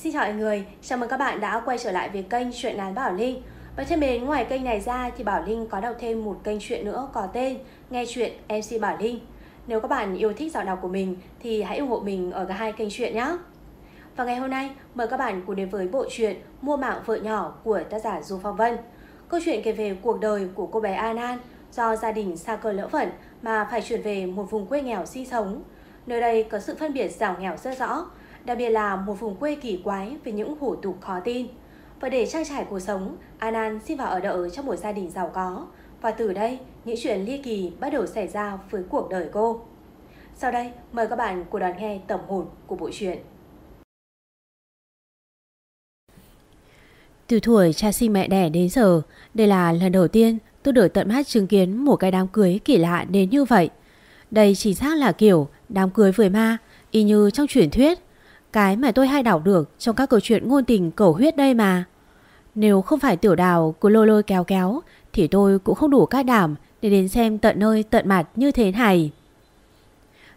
Xin chào mọi người, chào mừng các bạn đã quay trở lại với kênh Chuyện án Bảo Linh. Và thân mến, ngoài kênh này ra thì Bảo Linh có đọc thêm một kênh chuyện nữa có tên Nghe Chuyện MC Bảo Linh. Nếu các bạn yêu thích giọng đọc của mình thì hãy ủng hộ mình ở cả hai kênh chuyện nhé. Và ngày hôm nay, mời các bạn cùng đến với bộ truyện Mua mạng vợ nhỏ của tác giả Du Phong Vân. Câu chuyện kể về cuộc đời của cô bé An An do gia đình xa cơ lỡ vận mà phải chuyển về một vùng quê nghèo sinh sống. Nơi đây có sự phân biệt giàu nghèo rất rõ, đặc biệt là một vùng quê kỳ quái với những hủ tục khó tin. Và để trang trải cuộc sống, An An xin vào ở đỡ trong một gia đình giàu có. Và từ đây, những chuyện ly kỳ bắt đầu xảy ra với cuộc đời cô. Sau đây, mời các bạn cùng đón nghe tổng hồn của bộ truyện. Từ tuổi cha sinh mẹ đẻ đến giờ, đây là lần đầu tiên tôi được tận mắt chứng kiến một cái đám cưới kỳ lạ đến như vậy. Đây chính xác là kiểu đám cưới với ma, y như trong truyền thuyết. Cái mà tôi hay đọc được trong các câu chuyện ngôn tình cầu huyết đây mà. Nếu không phải tiểu đào cứ lôi lôi kéo kéo thì tôi cũng không đủ can đảm để đến xem tận nơi tận mặt như thế này.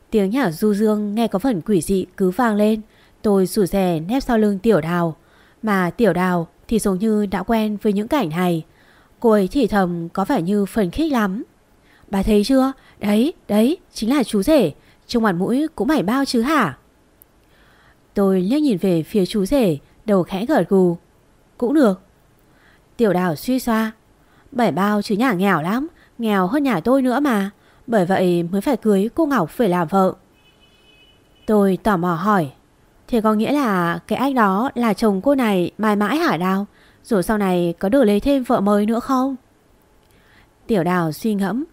Tiếng nhạc du dương nghe có phần quỷ dị cứ vang lên. Tôi sủ rè nép sau lưng tiểu đào. Mà tiểu đào thì giống như đã quen với những cảnh này. Cô ấy thì thầm có vẻ như phần khích lắm. Bà thấy chưa? Đấy, đấy, chính là chú rể. Trong mặt mũi cũng mảy bao chứ hả? Tôi liếc nhìn về phía chú rể, đầu khẽ gật gù. Cũng được. Tiểu đào suy xoa. Bảy bao chứ nhà nghèo lắm, nghèo hơn nhà tôi nữa mà. Bởi vậy mới phải cưới cô Ngọc phải làm vợ. Tôi tò mò hỏi. Thì có nghĩa là cái anh đó là chồng cô này mãi mãi hả Đào? Rồi sau này có được lấy thêm vợ mới nữa không? Tiểu đào suy ngẫm.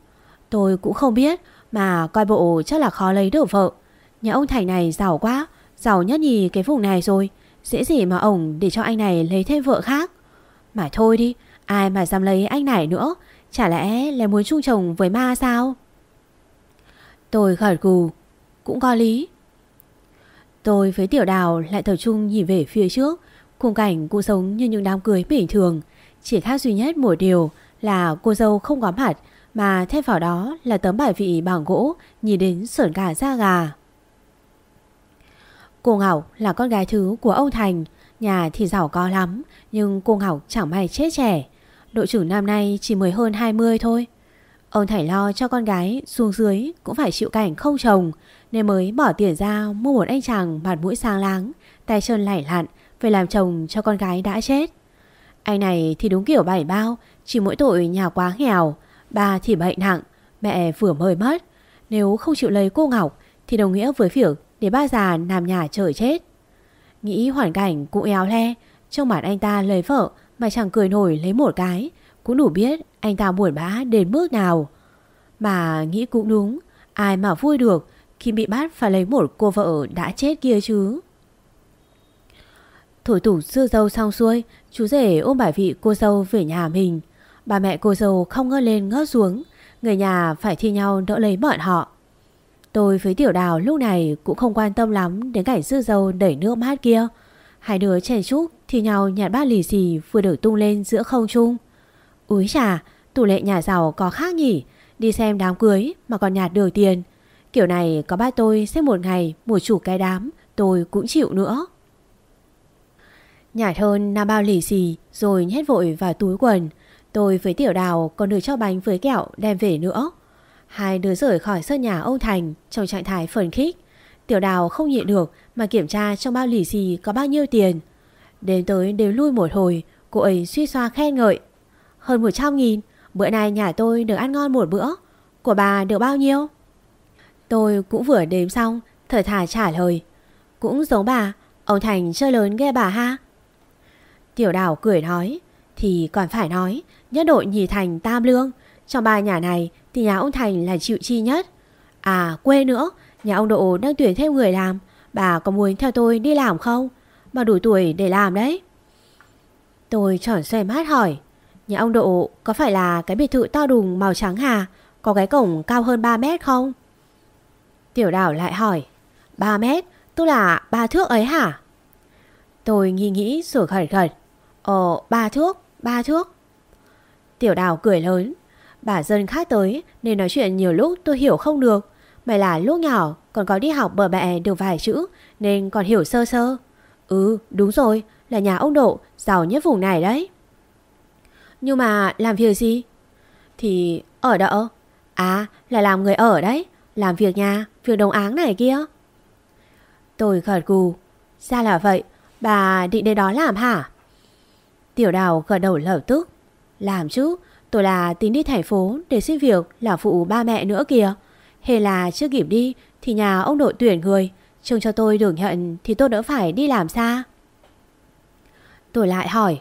Tôi cũng không biết mà coi bộ chắc là khó lấy được vợ. Nhà ông Thành này giàu quá, giàu nhất nhì cái vùng này rồi. Dễ gì mà ổng để cho anh này lấy thêm vợ khác. Mà thôi đi, ai mà dám lấy anh này nữa. Chả lẽ lại muốn chung chồng với ma sao? Tôi gật gù, cũng có lý. Tôi với tiểu đào lại tập trung nhìn về phía trước. Khung cảnh cô sống như những đám cưới bình thường. Chỉ khác duy nhất một điều là cô dâu không có mặt mà thêm vào đó là tấm bài vị bằng gỗ nhìn đến sởn cả da gà. Cô Ngọc là con gái thứ của ông Thành, nhà thì giàu có lắm, nhưng cô Ngọc chẳng may chết trẻ. đội trưởng năm nay chỉ mới hơn 20 thôi. Ông Thành lo cho con gái xuống dưới cũng phải chịu cảnh không chồng, nên mới bỏ tiền ra mua một anh chàng mặt mũi sang láng, tay chân lải lặn, về làm chồng cho con gái đã chết. Anh này thì đúng kiểu bảy bao, chỉ mỗi tội nhà quá nghèo, ba thì bệnh nặng, mẹ vừa mới mất. Nếu không chịu lấy cô Ngọc thì đồng nghĩa với việc để ba già nằm nhà chờ chết. Nghĩ hoàn cảnh cũng éo le, trong mặt anh ta lấy vợ mà chẳng cười nổi lấy một cái, cũng đủ biết anh ta buồn bã đến mức nào. Mà nghĩ cũng đúng, ai mà vui được khi bị bắt phải lấy một cô vợ đã chết kia chứ. Thổi tủ sư dâu xong xuôi, chú rể ôm bài vị cô dâu về nhà mình. Bà mẹ cô dâu không ngơ lên ngớt xuống, người nhà phải thi nhau đỡ lấy bọn họ. Tôi với tiểu đào lúc này cũng không quan tâm lắm đến cảnh sư dâu đẩy nước mát kia. Hai đứa chèn chúc thì nhau nhặt ba lì xì vừa được tung lên giữa không trung. Úi chà, tủ lệ nhà giàu có khác nhỉ, đi xem đám cưới mà còn nhạt được tiền. Kiểu này có ba tôi xếp một ngày một chủ cái đám, tôi cũng chịu nữa. Nhạt hơn năm bao lì xì rồi nhét vội vào túi quần. Tôi với tiểu đào còn được cho bánh với kẹo đem về nữa. Hai đứa rời khỏi sân nhà ông Thành trong trạng thái phấn khích. Tiểu đào không nhịn được mà kiểm tra trong bao lì xì có bao nhiêu tiền. Đến tới đều lui một hồi, cô ấy suy xoa khen ngợi. Hơn 100 nghìn, bữa nay nhà tôi được ăn ngon một bữa. Của bà được bao nhiêu? Tôi cũng vừa đếm xong, thở thả trả lời. Cũng giống bà, ông Thành chơi lớn ghê bà ha. Tiểu đào cười nói, thì còn phải nói, nhất đội nhì thành tam lương. Trong ba nhà này thì nhà ông Thành là chịu chi nhất. À quê nữa, nhà ông Độ đang tuyển thêm người làm. Bà có muốn theo tôi đi làm không? Bà đủ tuổi để làm đấy. Tôi tròn xoay mắt hỏi. Nhà ông Độ có phải là cái biệt thự to đùng màu trắng hà? Có cái cổng cao hơn 3 mét không? Tiểu đảo lại hỏi. 3 mét? Tức là ba thước ấy hả? Tôi nghi nghĩ rồi khẩn khẩn. Ồ, ờ, ba thước, ba thước. Tiểu đào cười lớn. Bà dân khác tới, nên nói chuyện nhiều lúc tôi hiểu không được. Mày là lúc nhỏ, còn có đi học bờ bẹ được vài chữ, nên còn hiểu sơ sơ. Ừ đúng rồi, Là nhà ông Độ, Giàu nhất vùng này đấy. Nhưng mà làm việc gì? Thì ở đỡ À là làm người ở đấy, Làm việc nhà, Việc đồng áng này kia. Tôi gật gù. Ra là vậy, Bà định đến đó làm hả? Tiểu đào gật đầu lập tức. Làm chứ Tôi là tính đi thành phố để xin việc là phụ ba mẹ nữa kìa. Hay là chưa kịp đi Thì nhà ông đội tuyển người, Trông cho tôi được nhận thì tôi đỡ phải đi làm xa. Tôi lại hỏi,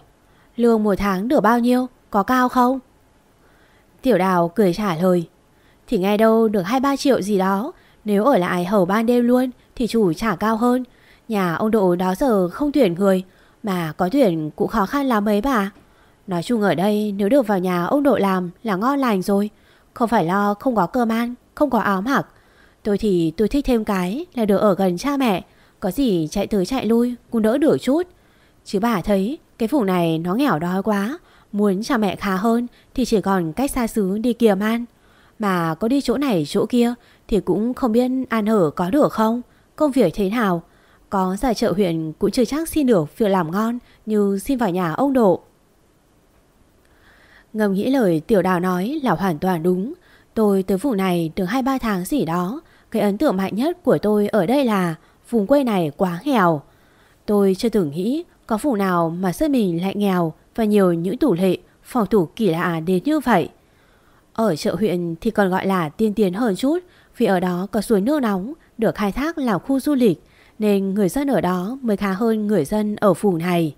Lương một tháng được bao nhiêu, Có cao không? Tiểu đào cười trả lời, Thì nghe đâu được 2-3 triệu gì đó, Nếu ở lại hầu ban đêm luôn Thì chủ trả cao hơn. Nhà ông Độ đó giờ không tuyển người, Mà có tuyển cũng khó khăn lắm mấy bà. Nói chung ở đây, nếu được vào nhà ông nội làm là ngon lành rồi. Không phải lo không có cơm ăn, Không có áo mặc. Tôi thì tôi thích thêm cái là được ở gần cha mẹ. Có gì chạy tới chạy lui, cũng đỡ được chút. Chứ bà thấy, cái vùng này nó nghèo đói quá. Muốn cha mẹ khá hơn thì chỉ còn cách xa xứ đi kiềm ăn. Mà có đi chỗ này chỗ kia thì cũng không biết ăn ở có được không? Công việc thế nào? Có giải trợ huyện cũng chưa chắc xin được việc làm ngon như xin vào nhà ông Độ. Ngầm nghĩ lời tiểu đào nói là hoàn toàn đúng. Tôi tới vùng này được 2-3 tháng gì đó. Cái ấn tượng mạnh nhất của tôi ở đây là Vùng quê này quá nghèo. Tôi chưa từng nghĩ có vùng nào mà sơn mình lại nghèo Và nhiều những tủ lệ, Phòng thủ kỳ lạ đến như vậy. Ở chợ huyện thì còn gọi là tiên tiến hơn chút, Vì ở đó có suối nước nóng, Được khai thác làm khu du lịch, Nên người dân ở đó mới khá hơn người dân ở vùng này.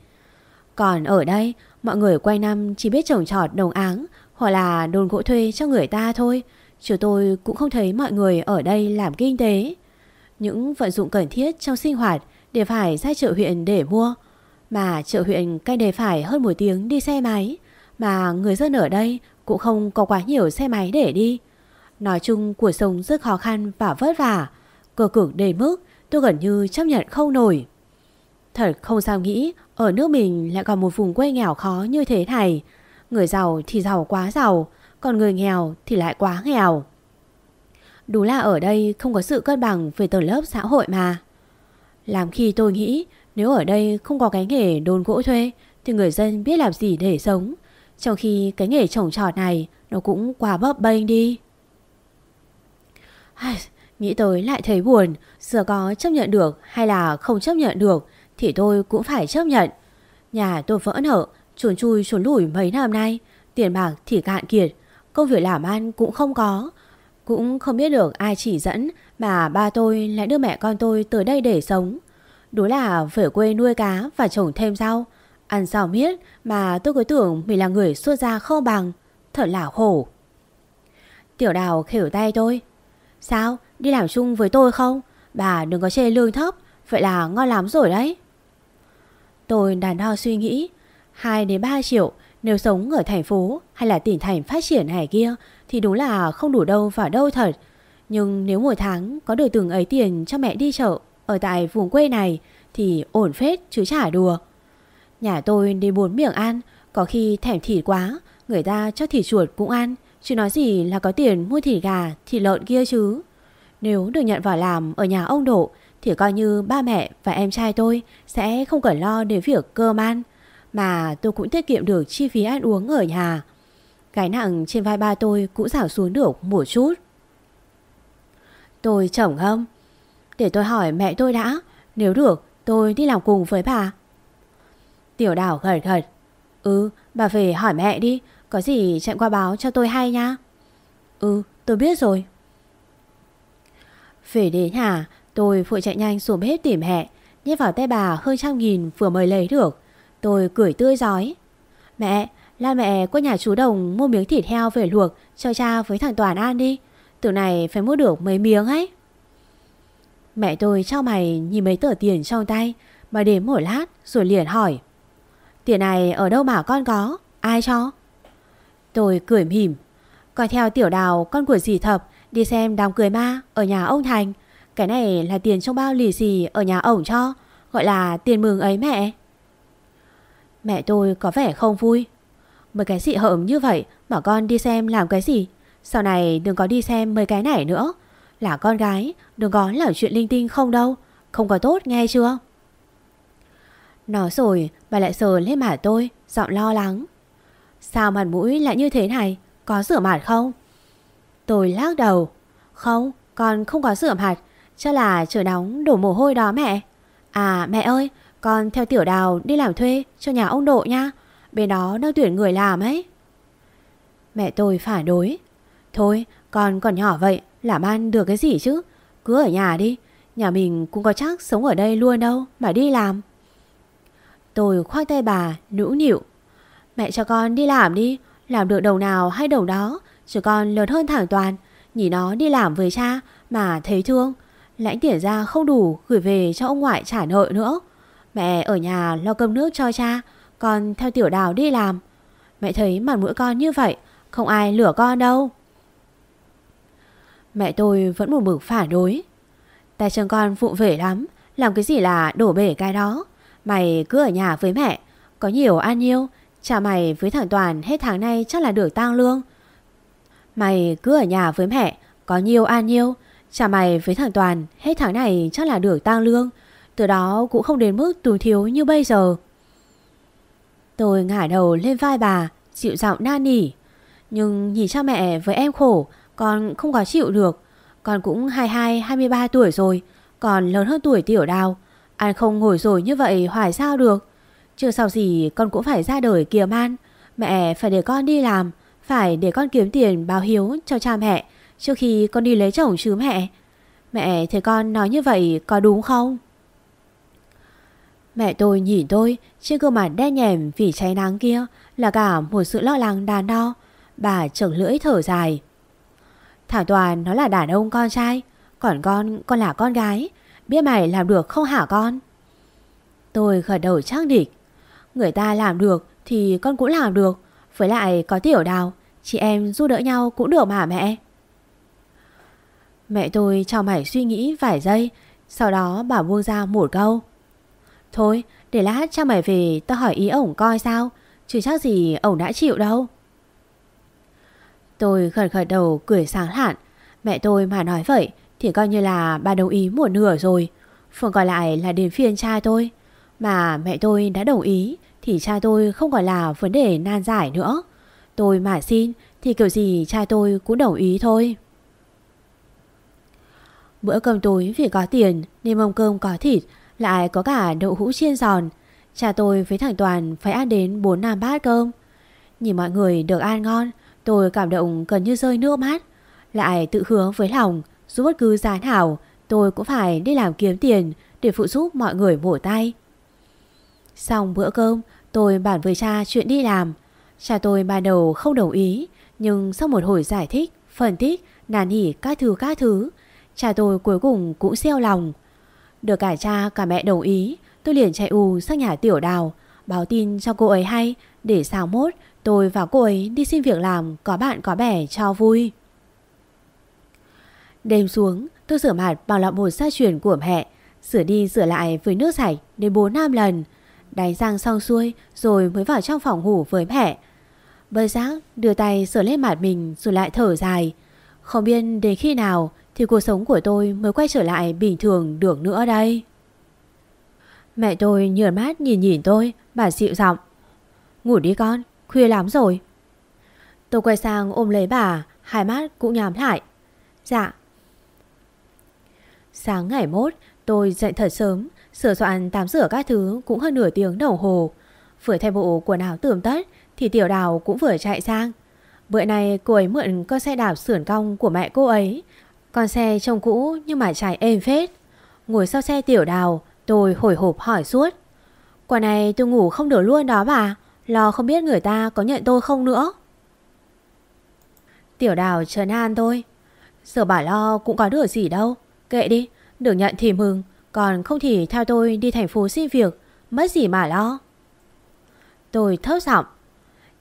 Còn ở đây Mọi người quanh năm chỉ biết trồng trọt đồng áng Hoặc là đồn gỗ thuê cho người ta thôi. Chứ tôi cũng không thấy mọi người ở đây làm kinh tế. Những vận dụng cần thiết trong sinh hoạt Đều phải ra chợ huyện để mua. Mà chợ huyện cách đề phải hơn một tiếng đi xe máy, Mà người dân ở đây cũng không có quá nhiều xe máy để đi. Nói chung cuộc sống rất khó khăn và vất vả Cơ cực đến mức, tôi gần như chấp nhận không nổi. Thật không sao nghĩ, ở nước mình lại còn một vùng quê nghèo khó như thế này. Người giàu thì giàu quá giàu, Còn người nghèo thì lại quá nghèo. Đúng là ở đây không có sự cân bằng về tầng lớp xã hội mà. Làm khi tôi nghĩ, Nếu ở đây không có cái nghề đồn gỗ thuê, Thì người dân biết làm gì để sống. Trong khi cái nghề trồng trọt này, Nó cũng quá bấp bênh đi. Nghĩ tới lại thấy buồn Giờ có chấp nhận được hay là không chấp nhận được thì tôi cũng phải chấp nhận. Nhà tôi vỡ nợ, chuồn chui chuồn lủi mấy năm nay, tiền bạc thì cạn kiệt, công việc làm ăn cũng không có. Cũng không biết được ai chỉ dẫn mà ba tôi lại đưa mẹ con tôi tới đây để sống. Đúng là về quê nuôi cá và trồng thêm rau. Ăn sao biết mà tôi cứ tưởng mình là người xuất gia không bằng. Thật là khổ. Tiểu đào khỉu tay tôi. Sao? Đi làm chung với tôi không? Bà đừng có chê lương thấp. Vậy là ngon lắm rồi đấy. Tôi đàn đo suy nghĩ 2 đến 3 triệu nếu sống ở thành phố hay là tỉnh thành phát triển này kia thì đúng là không đủ đâu vào đâu thật. Nhưng nếu một tháng có được từng ấy tiền cho mẹ đi chợ ở tại vùng quê này thì ổn phết chứ chả đùa. Nhà tôi đi bốn miệng ăn, có khi thèm thịt quá, người ta cho thịt chuột cũng ăn, chứ nói gì là có tiền mua thịt gà, thịt lợn kia chứ. Nếu được nhận vào làm ở nhà ông Độ thì coi như ba mẹ và em trai tôi sẽ không cần lo đến việc cơm ăn, mà tôi cũng tiết kiệm được chi phí ăn uống ở nhà. Cái nặng trên vai ba tôi cũng giảm xuống được một chút. Tôi chồng không? Để tôi hỏi mẹ tôi đã, nếu được tôi đi làm cùng với bà. Tiểu đảo gật gật. Ừ, bà về hỏi mẹ đi, có gì chạy qua báo cho tôi hay nha. Ừ, tôi biết rồi. Về đến nhà, Tôi vội chạy nhanh xuống bếp tìm hẹ Nhét vào tay bà hơn trăm nghìn vừa mới lấy được Tôi cười tươi giói Mẹ, la mẹ qua nhà chú Đồng mua miếng thịt heo về luộc cho cha với thằng Toàn ăn đi. Từ này phải mua được mấy miếng ấy. Mẹ tôi cho mày nhìn mấy tờ tiền trong tay, bà đếm một lát rồi liền hỏi. Tiền này ở đâu mà con có? Ai cho? Tôi cười mỉm. Còn theo tiểu đào con của dì thập đi xem đám cười ma ở nhà ông Thành. Cái này là tiền trong bao lì xì ở nhà ổng cho, Gọi là tiền mừng ấy mẹ. Mẹ tôi có vẻ không vui. Mấy cái dị hợm như vậy Mà con đi xem làm cái gì? Sau này đừng có đi xem mấy cái này nữa. Là con gái, Đừng có là chuyện linh tinh không đâu. Không có tốt nghe chưa? Nói rồi, bà lại sờ lên mặt tôi, Giọng lo lắng. Sao mặt mũi lại như thế này? Có rửa mặt không? Tôi lắc đầu. Không, con không có rửa mặt. Chắc là trời nóng, đổ mồ hôi đó mẹ. À mẹ ơi, Con theo tiểu đào đi làm thuê cho nhà ông Độ nha. Bên đó đang tuyển người làm ấy. Mẹ tôi phản đối. Thôi, con còn nhỏ vậy, Làm ăn được cái gì chứ? Cứ ở nhà đi, Nhà mình cũng có chắc sống ở đây luôn đâu Mà đi làm. Tôi khoác tay bà nũng nịu. Mẹ cho con đi làm đi, Làm được đầu nào hay đầu đó, Chứ con lớn hơn thẳng toàn. Nhìn nó đi làm với cha Mà thấy thương Lãnh tiền ra không đủ gửi về cho ông ngoại trả nợ nữa. Mẹ ở nhà lo cơm nước cho cha Con theo tiểu đào đi làm. Mẹ thấy mặt mũi con như vậy, Không ai lửa con đâu. Mẹ tôi vẫn một mực phản đối. Tay chân con vụ về lắm, Làm cái gì là đổ bể cái đó. Mày cứ ở nhà với mẹ, Có nhiều ăn nhiêu Trả mày với thằng Toàn hết tháng nay chắc là được tăng lương. Mày cứ ở nhà với mẹ, Có nhiều ăn nhiêu Chả mày với thằng Toàn, hết tháng này chắc là được tăng lương. Từ đó cũng không đến mức tù thiếu như bây giờ. Tôi ngả đầu lên vai bà Chịu giọng na nỉ. Nhưng nhìn cha mẹ với em khổ, Con không có chịu được. Con cũng 22-23 tuổi rồi, Còn lớn hơn tuổi tiểu đào. Ăn không ngồi rồi như vậy hoài sao được? Chưa sau gì con cũng phải ra đời kiếm ăn. Mẹ phải để con đi làm, Phải để con kiếm tiền báo hiếu cho cha mẹ. Trước khi con đi lấy chồng chứ mẹ. Mẹ thấy con nói như vậy có đúng không? Mẹ tôi nhìn tôi Trên gương mặt đen nhèm vì cháy nắng kia Là cả một sự lo lắng đàn đo. Bà chừng lưỡi thở dài. Thảo Toàn nó là đàn ông con trai Còn con, con là con gái. Biết mày làm được không hả con? Tôi gật đầu chắc địch. Người ta làm được thì con cũng làm được Với lại có tiểu đào Chị em giúp đỡ nhau cũng được mà mẹ. Mẹ tôi cho mày suy nghĩ vài giây, Sau đó bà buông ra một câu. Thôi, để lát cha mày về, Tao hỏi ý ổng coi sao, Chứ chắc gì ổng đã chịu đâu. Tôi khẩn khởi đầu cười sáng hạn Mẹ tôi mà nói vậy Thì coi như là bà đồng ý một nửa rồi. Phần còn lại là đến phiên cha tôi. Mà mẹ tôi đã đồng ý Thì cha tôi không còn là vấn đề nan giải nữa. Tôi mà xin Thì kiểu gì cha tôi cũng đồng ý thôi. Bữa cơm tối vì có tiền Nên mâm cơm có thịt Lại có cả đậu hũ chiên giòn. Cha tôi với thằng Toàn phải ăn đến 4 năm bát cơm. Nhìn mọi người được ăn ngon Tôi cảm động gần như rơi nước mắt. Lại tự hứa với lòng Dù bất cứ giá nào Tôi cũng phải đi làm kiếm tiền Để phụ giúp mọi người vỗ tay. Xong bữa cơm Tôi bàn với cha chuyện đi làm. Cha tôi ban đầu không đồng ý Nhưng sau một hồi giải thích Phân tích, nàn hỉ các thứ các thứ Cha tôi cuối cùng cũng xeo lòng. Được cả cha, cả mẹ đồng ý, Tôi liền chạy ù sang nhà tiểu đào, Báo tin cho cô ấy hay, Để sao mốt tôi và cô ấy đi xin việc làm, Có bạn, có bè, cho vui. Đêm xuống, tôi rửa mặt bằng lọ bột sa truyền của mẹ, Rửa đi rửa lại với nước sạch đến 4 năm lần, Đánh răng xong xuôi Rồi mới vào trong phòng ngủ với mẹ. Bơ giác đưa tay sửa lên mặt mình Rồi lại thở dài. Không biết đến khi nào thì cuộc sống của tôi mới quay trở lại bình thường được nữa đây. Mẹ tôi nhờn mát nhìn nhìn tôi Bà dịu giọng. Ngủ đi con, khuya lắm rồi. Tôi quay sang ôm lấy bà Hai mắt cũng nhắm lại. Dạ. Sáng ngày mốt tôi dậy thật sớm Sửa soạn tắm rửa các thứ cũng hơn nửa tiếng đồng hồ. Vừa thay bộ quần áo tưởng tất Thì tiểu đào cũng vừa chạy sang. Bữa nay cô ấy mượn con xe đạp sườn cong của mẹ cô ấy con xe trông cũ nhưng mà chạy êm phết. Ngồi sau xe tiểu đào, Tôi hồi hộp hỏi suốt. Quả này tôi ngủ không được luôn đó bà, Lo không biết người ta có nhận tôi không nữa. Tiểu đào trấn an tôi. Giờ bà lo cũng có được gì đâu. Kệ đi, Được nhận thì mừng, Còn không thì theo tôi đi thành phố xin việc, Mất gì mà lo. Tôi thấp giọng.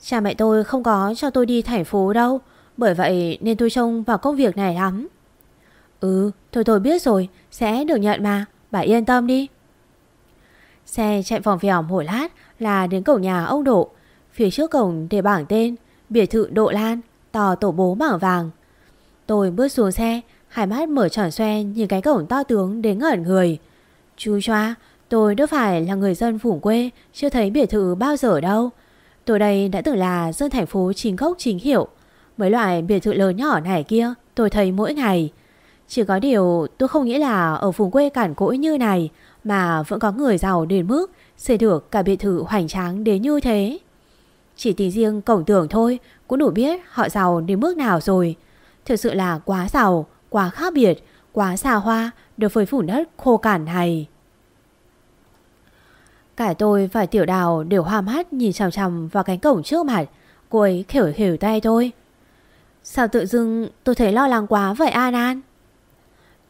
Cha mẹ tôi không có cho tôi đi thành phố đâu, Bởi vậy nên tôi trông vào công việc này lắm. Ừ Thôi thôi biết rồi Sẽ được nhận mà Bà yên tâm đi Xe chạy vòng vèo một lát là đến cổng nhà ông Độ. Phía trước cổng để bảng tên, biệt thự Độ Lan, tò tổ bố bảng vàng. Tôi bước xuống xe, hai mắt mở tròn xoe nhìn cái cổng to tướng đến ngẩn người. Chú choa, Tôi đâu phải là người dân phủ quê Chưa thấy biệt thự bao giờ đâu Tôi đây đã từng là dân thành phố chính gốc chính hiệu Mấy loại biệt thự lớn nhỏ này kia Tôi thấy mỗi ngày chỉ có điều tôi không nghĩ là Ở vùng quê cản cỗi như này Mà vẫn có người giàu đến mức Xây được cả biệt thự hoành tráng đến như thế Chỉ tính riêng cổng tường thôi Cũng đủ biết họ giàu đến mức nào rồi Thực sự là quá giàu, Quá khác biệt, Quá xa hoa Được với phủ đất khô cản này Cả tôi và tiểu đào đều hoa mắt nhìn chằm chằm vào cánh cổng trước mặt. Cô ấy khỉu khỉu tay tôi. Sao tự dưng tôi thấy lo lắng quá vậy, An An?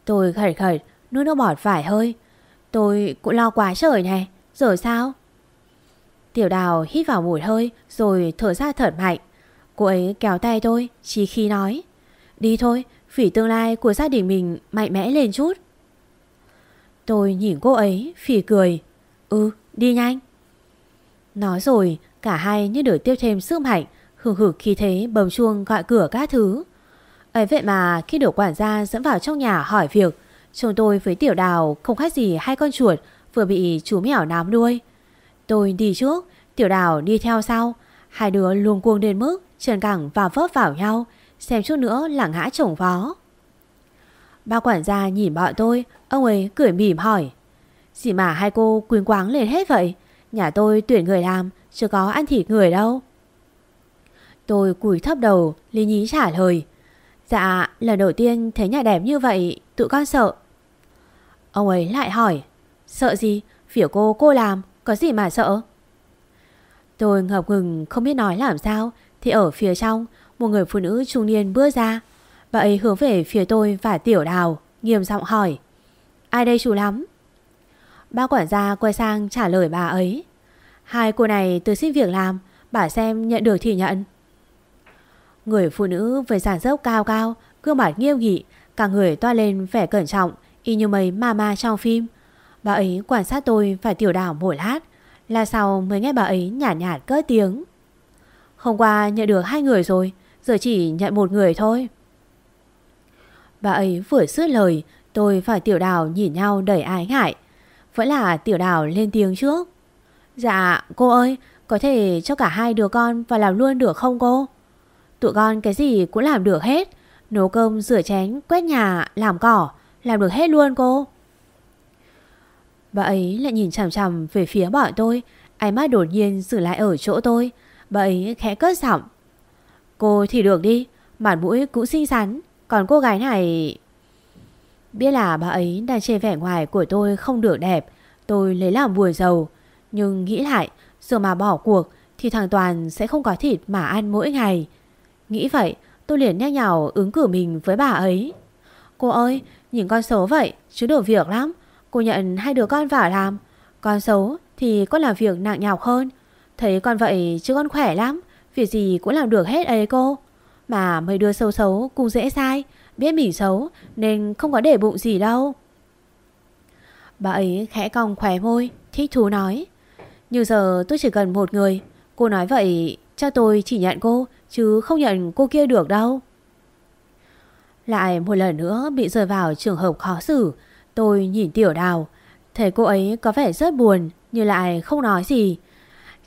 Tôi khởi khởi, nuốt nước bọt vải hơi. Tôi cũng lo quá trời này, rồi sao? Tiểu đào hít vào một hơi rồi thở ra thở mạnh. Cô ấy kéo tay tôi, chỉ khi nói. Đi thôi, vì tương lai của gia đình mình mạnh mẽ lên chút. Tôi nhìn cô ấy, phỉ cười. Ừ, Đi nhanh Nói rồi cả hai như được tiếp thêm sức mạnh hừ hừ khi thế bầm chuông gọi cửa các thứ ấy vậy mà khi được quản gia dẫn vào trong nhà hỏi việc Chúng tôi với tiểu đào không khác gì hai con chuột Vừa bị chú mèo nám đuôi Tôi đi trước, Tiểu đào đi theo sau. Hai đứa luồng cuồng đến mức Trần cẳng và vớp vào nhau Xem chút nữa là ngã chồng vó. Ba quản gia nhìn bọn tôi, Ông ấy cười mỉm hỏi, gì mà hai cô quyến quáng lên hết vậy? Nhà tôi tuyển người làm, Chưa có ăn thịt người đâu. Tôi cúi thấp đầu, Lý nhí trả lời Dạ lần đầu tiên thấy nhà đẹp như vậy, Tụi con sợ. Ông ấy lại hỏi, Sợ gì? Phía cô cô làm, Có gì mà sợ? Tôi ngập ngừng, không biết nói làm sao, Thì ở phía trong, Một người phụ nữ trung niên bước ra. Bà ấy hướng về phía tôi và tiểu đào, Nghiêm giọng hỏi, Ai đây chú lắm? Ba quản gia quay sang trả lời bà ấy, Hai cô này tôi xin việc làm, Bà xem nhận được thì nhận. Người phụ nữ với giàn dốc cao cao, Gương mặt nghiêm nghị, Cả người toa lên vẻ cẩn trọng, Y như mấy mama trong phim. Bà ấy quan sát tôi và tiểu đảo một lát, Là sau mới nghe bà ấy nhạt nhạt cất tiếng. Hôm qua nhận được hai người rồi, Giờ chỉ nhận một người thôi. Bà ấy vừa sướt lời, Tôi và tiểu đào nhìn nhau đầy ái ngại. Vẫn là tiểu đào lên tiếng trước. Dạ cô ơi, Có thể cho cả hai đứa con vào làm luôn được không cô? Tụi con cái gì cũng làm được hết. Nấu cơm, rửa chén, quét nhà, làm cỏ. Làm được hết luôn cô. Bà ấy lại nhìn chằm chằm về phía bọn tôi. Ánh mắt đột nhiên dừng lại ở chỗ tôi. Bà ấy khẽ cất giọng. Cô thì được đi Mặt mũi cũng xinh xắn. Còn cô gái này Biết là bà ấy đang chê vẻ ngoài của tôi không được đẹp. Tôi lấy làm buồn giàu Nhưng nghĩ lại Giờ mà bỏ cuộc Thì thằng Toàn sẽ không có thịt mà ăn mỗi ngày. Nghĩ vậy, tôi liền nhắc nhào ứng cử mình với bà ấy. Cô ơi, Nhìn con xấu vậy, chứ đủ việc lắm. Cô nhận hai đứa con vào làm. Con xấu thì con làm việc nặng nhọc hơn. Thấy con vậy chứ con khỏe lắm, Việc gì cũng làm được hết ấy cô. Mà mấy đứa xấu xấu cũng dễ sai, Biết mình xấu Nên không có để bụng gì đâu. Bà ấy khẽ cong khỏe môi, Thích thú nói. Như giờ tôi chỉ cần một người, Cô nói vậy, cho tôi chỉ nhận cô Chứ không nhận cô kia được đâu. Lại một lần nữa Bị rơi vào trường hợp khó xử, Tôi nhìn tiểu đào, Thấy cô ấy có vẻ rất buồn, Nhưng lại không nói gì.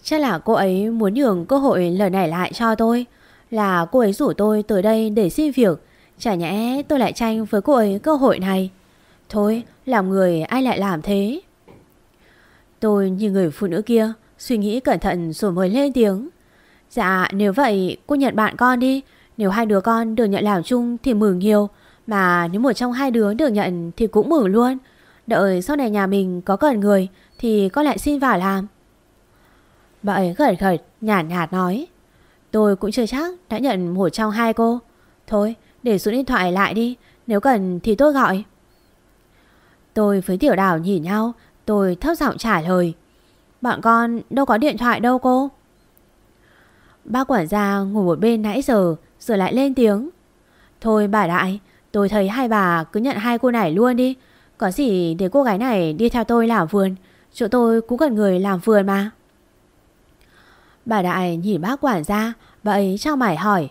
Chắc là cô ấy muốn nhường cơ hội lần này lại cho tôi, Là cô ấy rủ tôi tới đây để xin việc, Chả nhẽ tôi lại tranh với cô ấy cơ hội này. Thôi, làm người ai lại làm thế? Tôi nhìn người phụ nữ kia, Suy nghĩ cẩn thận rồi mới lên tiếng. Dạ nếu vậy, cô nhận bạn con đi. Nếu hai đứa con được nhận làm chung thì mừng nhiều, Mà nếu một trong hai đứa được nhận thì cũng mừng luôn. Đợi sau này nhà mình có cần người Thì con lại xin vào làm. Bà ấy gật gật nhạt nhạt nói. Tôi cũng chưa chắc đã nhận một trong hai cô. Thôi, để số điện thoại lại đi, Nếu cần thì tôi gọi. Tôi với Tiểu Đào nhìn nhau, Tôi thấp giọng trả lời. Bọn con đâu có điện thoại đâu cô. Bác quản gia ngồi một bên nãy giờ Rồi lại lên tiếng. Thôi bà đại Tôi thấy hai bà cứ nhận hai cô này luôn đi. Có gì để cô gái này đi theo tôi làm vườn Chỗ tôi cũng cần người làm vườn mà. Bà đại nhìn bác quản gia Bà ấy trao mải hỏi.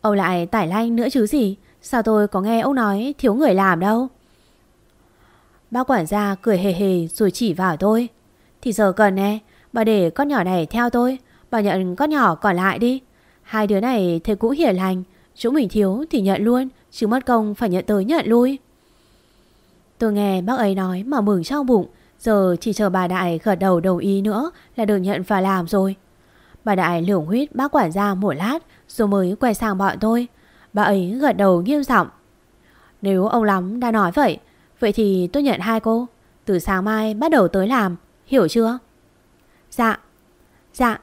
Ông lại tải lanh nữa chứ gì Sao tôi có nghe ông nói thiếu người làm đâu? Bác quản gia cười hề hề rồi chỉ vào tôi. Thì giờ cần nè, bà để con nhỏ này theo tôi, bà nhận con nhỏ còn lại đi. Hai đứa này thầy cũ hiền lành, chỗ mình thiếu thì nhận luôn, chứ mất công phải nhận tới nhận lui. Tôi nghe bác ấy nói mà mừng trong bụng, giờ chỉ chờ bà Đại gật đầu đồng ý nữa là được nhận và làm rồi. Bà Đại lưỡng huyết bác quản gia một lát rồi mới quay sang bọn tôi. Bà ấy gật đầu nghiêm giọng. Nếu ông lắm đã nói vậy, vậy thì tôi nhận hai cô. Từ sáng mai bắt đầu tới làm, hiểu chưa? Dạ, dạ.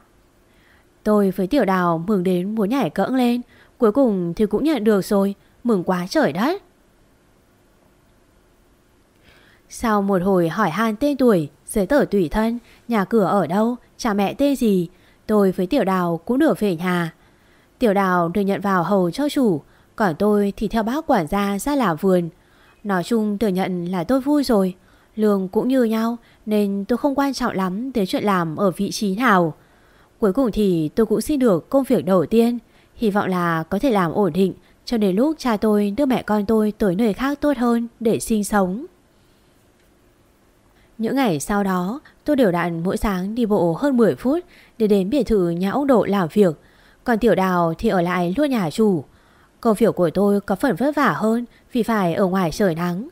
Tôi với tiểu đào mừng đến muốn nhảy cẫng lên, cuối cùng thì cũng nhận được rồi, mừng quá trời đất. Sau một hồi hỏi han tên tuổi, giấy tờ tùy thân, nhà cửa ở đâu, cha mẹ tên gì, tôi với tiểu đào cũng được về nhà. Tiểu đào được nhận vào hầu cho chủ, còn tôi thì theo bác quản gia ra là vườn. Nói chung thừa nhận là tôi vui rồi, lương cũng như nhau nên tôi không quan trọng lắm tới chuyện làm ở vị trí nào. Cuối cùng thì tôi cũng xin được công việc đầu tiên, hy vọng là có thể làm ổn định cho đến lúc cha tôi đưa mẹ con tôi tới nơi khác tốt hơn để sinh sống. Những ngày sau đó, tôi đều đặn mỗi sáng đi bộ hơn 10 phút để đến biệt thự nhà ông Độ làm việc. Còn Tiểu Đào thì ở lại luôn nhà chủ. Công việc của tôi có phần vất vả hơn vì phải ở ngoài trời nắng.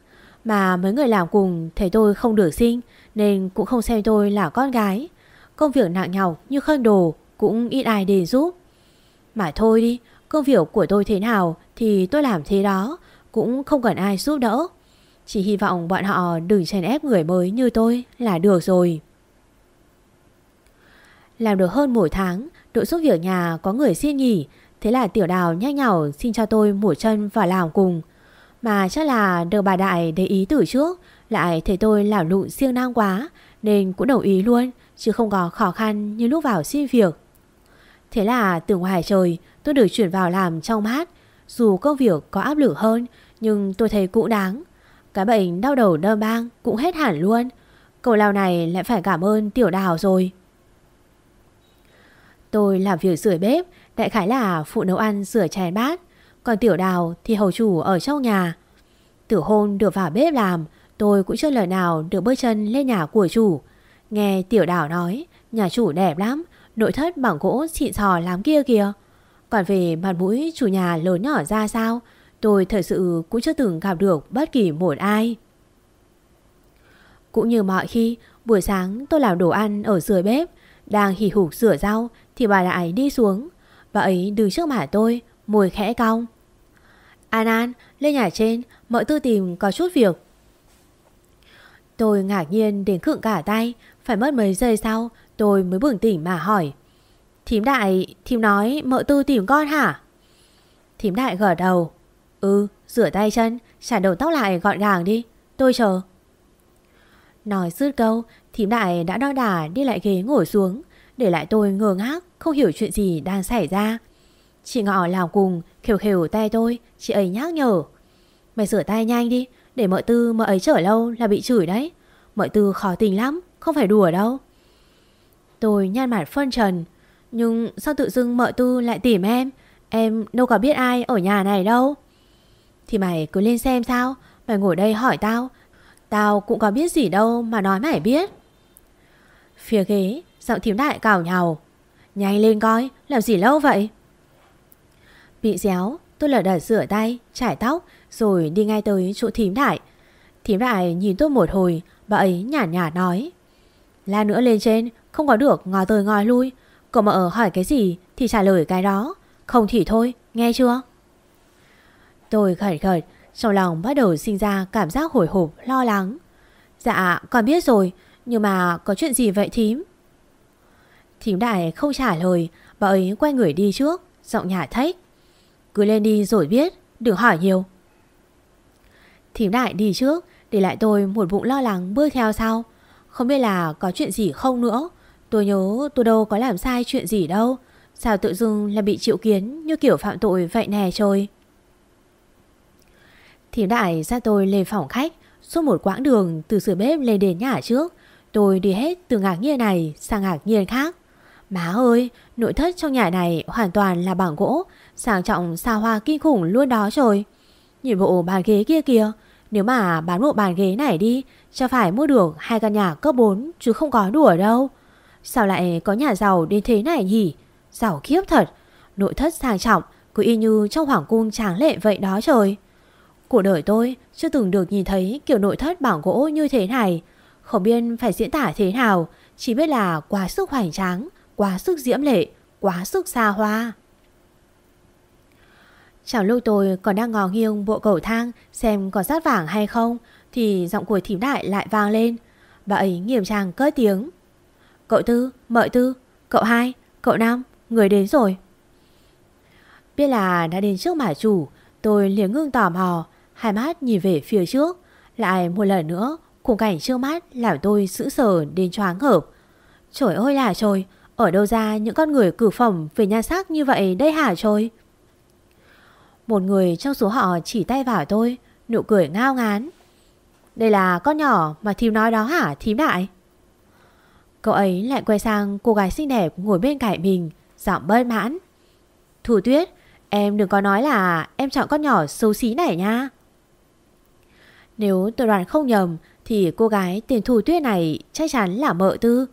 Mà mấy người làm cùng thấy tôi không được sinh nên cũng không xem tôi là con gái. Công việc nặng nhọc như khân đồ cũng ít ai để giúp. Mà thôi đi, công việc của tôi thế nào thì tôi làm thế đó, cũng không cần ai giúp đỡ. Chỉ hy vọng bọn họ đừng chèn ép người mới như tôi là được rồi. Làm được hơn một tháng, đội giúp việc nhà có người xin nghỉ, thế là tiểu đào nhanh nhở xin cho tôi một chân vào làm cùng. Mà chắc là được bà Đại để ý từ trước, lại thấy tôi làm lụng siêng năng quá, nên cũng đồng ý luôn, chứ không có khó khăn như lúc vào xin việc. Thế là từ ngoài trời tôi được chuyển vào làm trong mát, dù công việc có áp lực hơn, nhưng tôi thấy cũng đáng. Cái bệnh đau đầu đơm bang cũng hết hẳn luôn. Cậu lao này lại phải cảm ơn tiểu đào rồi. Tôi làm việc sửa bếp, đại khái là phụ nấu ăn rửa chén bát. Còn tiểu đào thì hầu chủ ở trong nhà. Từ hôm được vào bếp làm, tôi cũng chưa lời nào được bước chân lên nhà của chủ. Nghe tiểu đảo nói, nhà chủ đẹp lắm, nội thất bằng gỗ xịn sò lắm kia kìa. Còn về mặt mũi chủ nhà lớn nhỏ ra sao, tôi thật sự cũng chưa từng gặp được bất kỳ một ai. Cũng như mọi khi, buổi sáng tôi làm đồ ăn ở dưới bếp, đang hì hục rửa rau thì bà lại đi xuống. Bà ấy đứng trước mặt tôi, môi khẽ cong. An An, lên nhà trên, mợ tư tìm có chút việc. Tôi ngạc nhiên đến khựng cả tay, phải mất mấy giây sau tôi mới bừng tỉnh mà hỏi. Thím đại, thím nói mợ tư tìm con hả? Thím đại gật đầu. Ừ, rửa tay chân, trả đầu tóc lại gọn gàng đi, tôi chờ. Nói dứt câu, thím đại đã đo đà đi lại ghế ngồi xuống, để lại tôi ngơ ngác, không hiểu chuyện gì đang xảy ra. Chị ngọ làm cùng, khều khều tay tôi, chị ấy nhắc nhở. Mày rửa tay nhanh đi, để mợ tư mợ ấy chở lâu là bị chửi đấy. Mợ tư khó tình lắm, không phải đùa đâu. Tôi nhăn mặt phân trần, nhưng sao tự dưng mợ tư lại tìm em? Em đâu có biết ai ở nhà này đâu. Thì mày cứ lên xem sao, mày ngồi đây hỏi tao. Tao cũng có biết gì đâu mà nói mày biết. Phía ghế, giọng thím đại cào nhào. Nhanh lên coi, làm gì lâu vậy? Bị déo, tôi lật đật rửa tay, trải tóc, rồi đi ngay tới chỗ thím đại. Thím đại nhìn tôi một hồi, bà ấy nhả nhả nói. La nữa lên trên, không có được ngò tới ngò lui. Cậu mợ hỏi cái gì thì trả lời cái đó. Không thì thôi, nghe chưa? Tôi khẩy khẩy, trong lòng bắt đầu sinh ra cảm giác hồi hộp, lo lắng. Dạ, con biết rồi, nhưng mà có chuyện gì vậy thím? Thím đại không trả lời, bà ấy quay người đi trước, giọng nhả thách. Cứ lên đi rồi biết, đừng hỏi nhiều. Thím đại đi trước, để lại tôi một bụng lo lắng bước theo sau. Không biết là có chuyện gì không nữa. Tôi nhớ tôi đâu có làm sai chuyện gì đâu. Sao tự dưng là bị chịu kiến như kiểu phạm tội vậy nè trôi Thím đại ra tôi lên phòng khách, suốt một quãng đường từ sửa bếp lên đến nhà trước. Tôi đi hết từ ngạc nhiên này sang ngạc nhiên khác. Má ơi, nội thất trong nhà này hoàn toàn là bằng gỗ, sang trọng xa hoa kinh khủng luôn đó rồi. Nhìn bộ bàn ghế kia kìa, nếu mà bán bộ bàn ghế này đi, Cho phải mua được hai căn nhà cấp 4 chứ không có đùa đâu. Sao lại có nhà giàu đến thế này nhỉ? Giàu khiếp thật. Nội thất sang trọng, cứ y như trong hoàng cung tráng lệ vậy đó trời. Cuộc đời tôi chưa từng được nhìn thấy kiểu nội thất bằng gỗ như thế này. Không biết phải diễn tả thế nào, chỉ biết là quá sức hoành tráng, quá sức diễm lệ, quá sức xa hoa. Chẳng lúc tôi còn đang ngò nghiêng bộ cầu thang xem có sát vàng hay không thì giọng của thím đại lại vang lên. Bà ấy nghiêm trang cất tiếng. Cậu Tư, mợ Tư, cậu hai, cậu năm, người đến rồi. Biết là đã đến trước mả chủ, tôi liền ngưng tò mò, hai mắt nhìn về phía trước. Lại một lần nữa, khung cảnh trước mắt làm tôi sững sờ đến choáng ngợp. Trời ơi là trời, ở đâu ra những con người cử phẩm về nhan sắc như vậy đây hả trời? Một người trong số họ chỉ tay vào tôi, nụ cười ngao ngán. Đây là con nhỏ mà thím nói đó hả thím đại? Cậu ấy lại quay sang cô gái xinh đẹp ngồi bên cạnh mình, giọng bớt mãn. Thủ tuyết, em đừng có nói là em chọn con nhỏ xấu xí này nha. Nếu tôi đoán không nhầm thì cô gái tiền thủ tuyết này chắc chắn là mợ tư.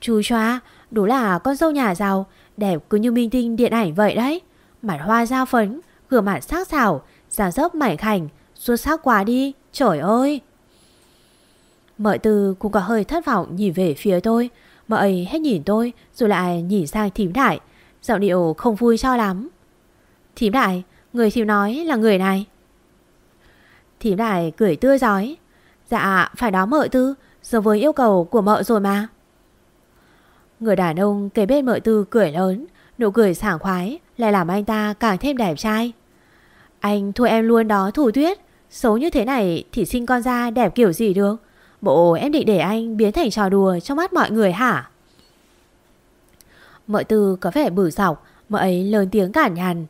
Chú choa, đúng là con dâu nhà giàu, đẹp cứ như minh tinh điện ảnh vậy đấy. Mặt hoa dao phấn, gương mặt sắc sảo, dáng dấp mảnh khảnh, xuất sắc quá đi, trời ơi. mọi tư cũng có hơi thất vọng nhìn về phía tôi, mọi ấy hết nhìn tôi rồi lại nhìn sang thím đại, giọng điệu không vui cho lắm. Thím đại, người thím nói là người này. Thím đại cười tươi giói. Dạ, phải đó mợ tư, giống với yêu cầu của mợ rồi mà. Người đàn ông kế bên mợ tư cười lớn, nụ cười sảng khoái lại làm anh ta càng thêm đẹp trai. Anh thua em luôn đó thủ tuyết, xấu như thế này thì sinh con ra đẹp kiểu gì được. Bộ em định để anh biến thành trò đùa trong mắt mọi người hả? Mợ tư có vẻ bử sọc, mợ ấy lớn tiếng cản nhằn.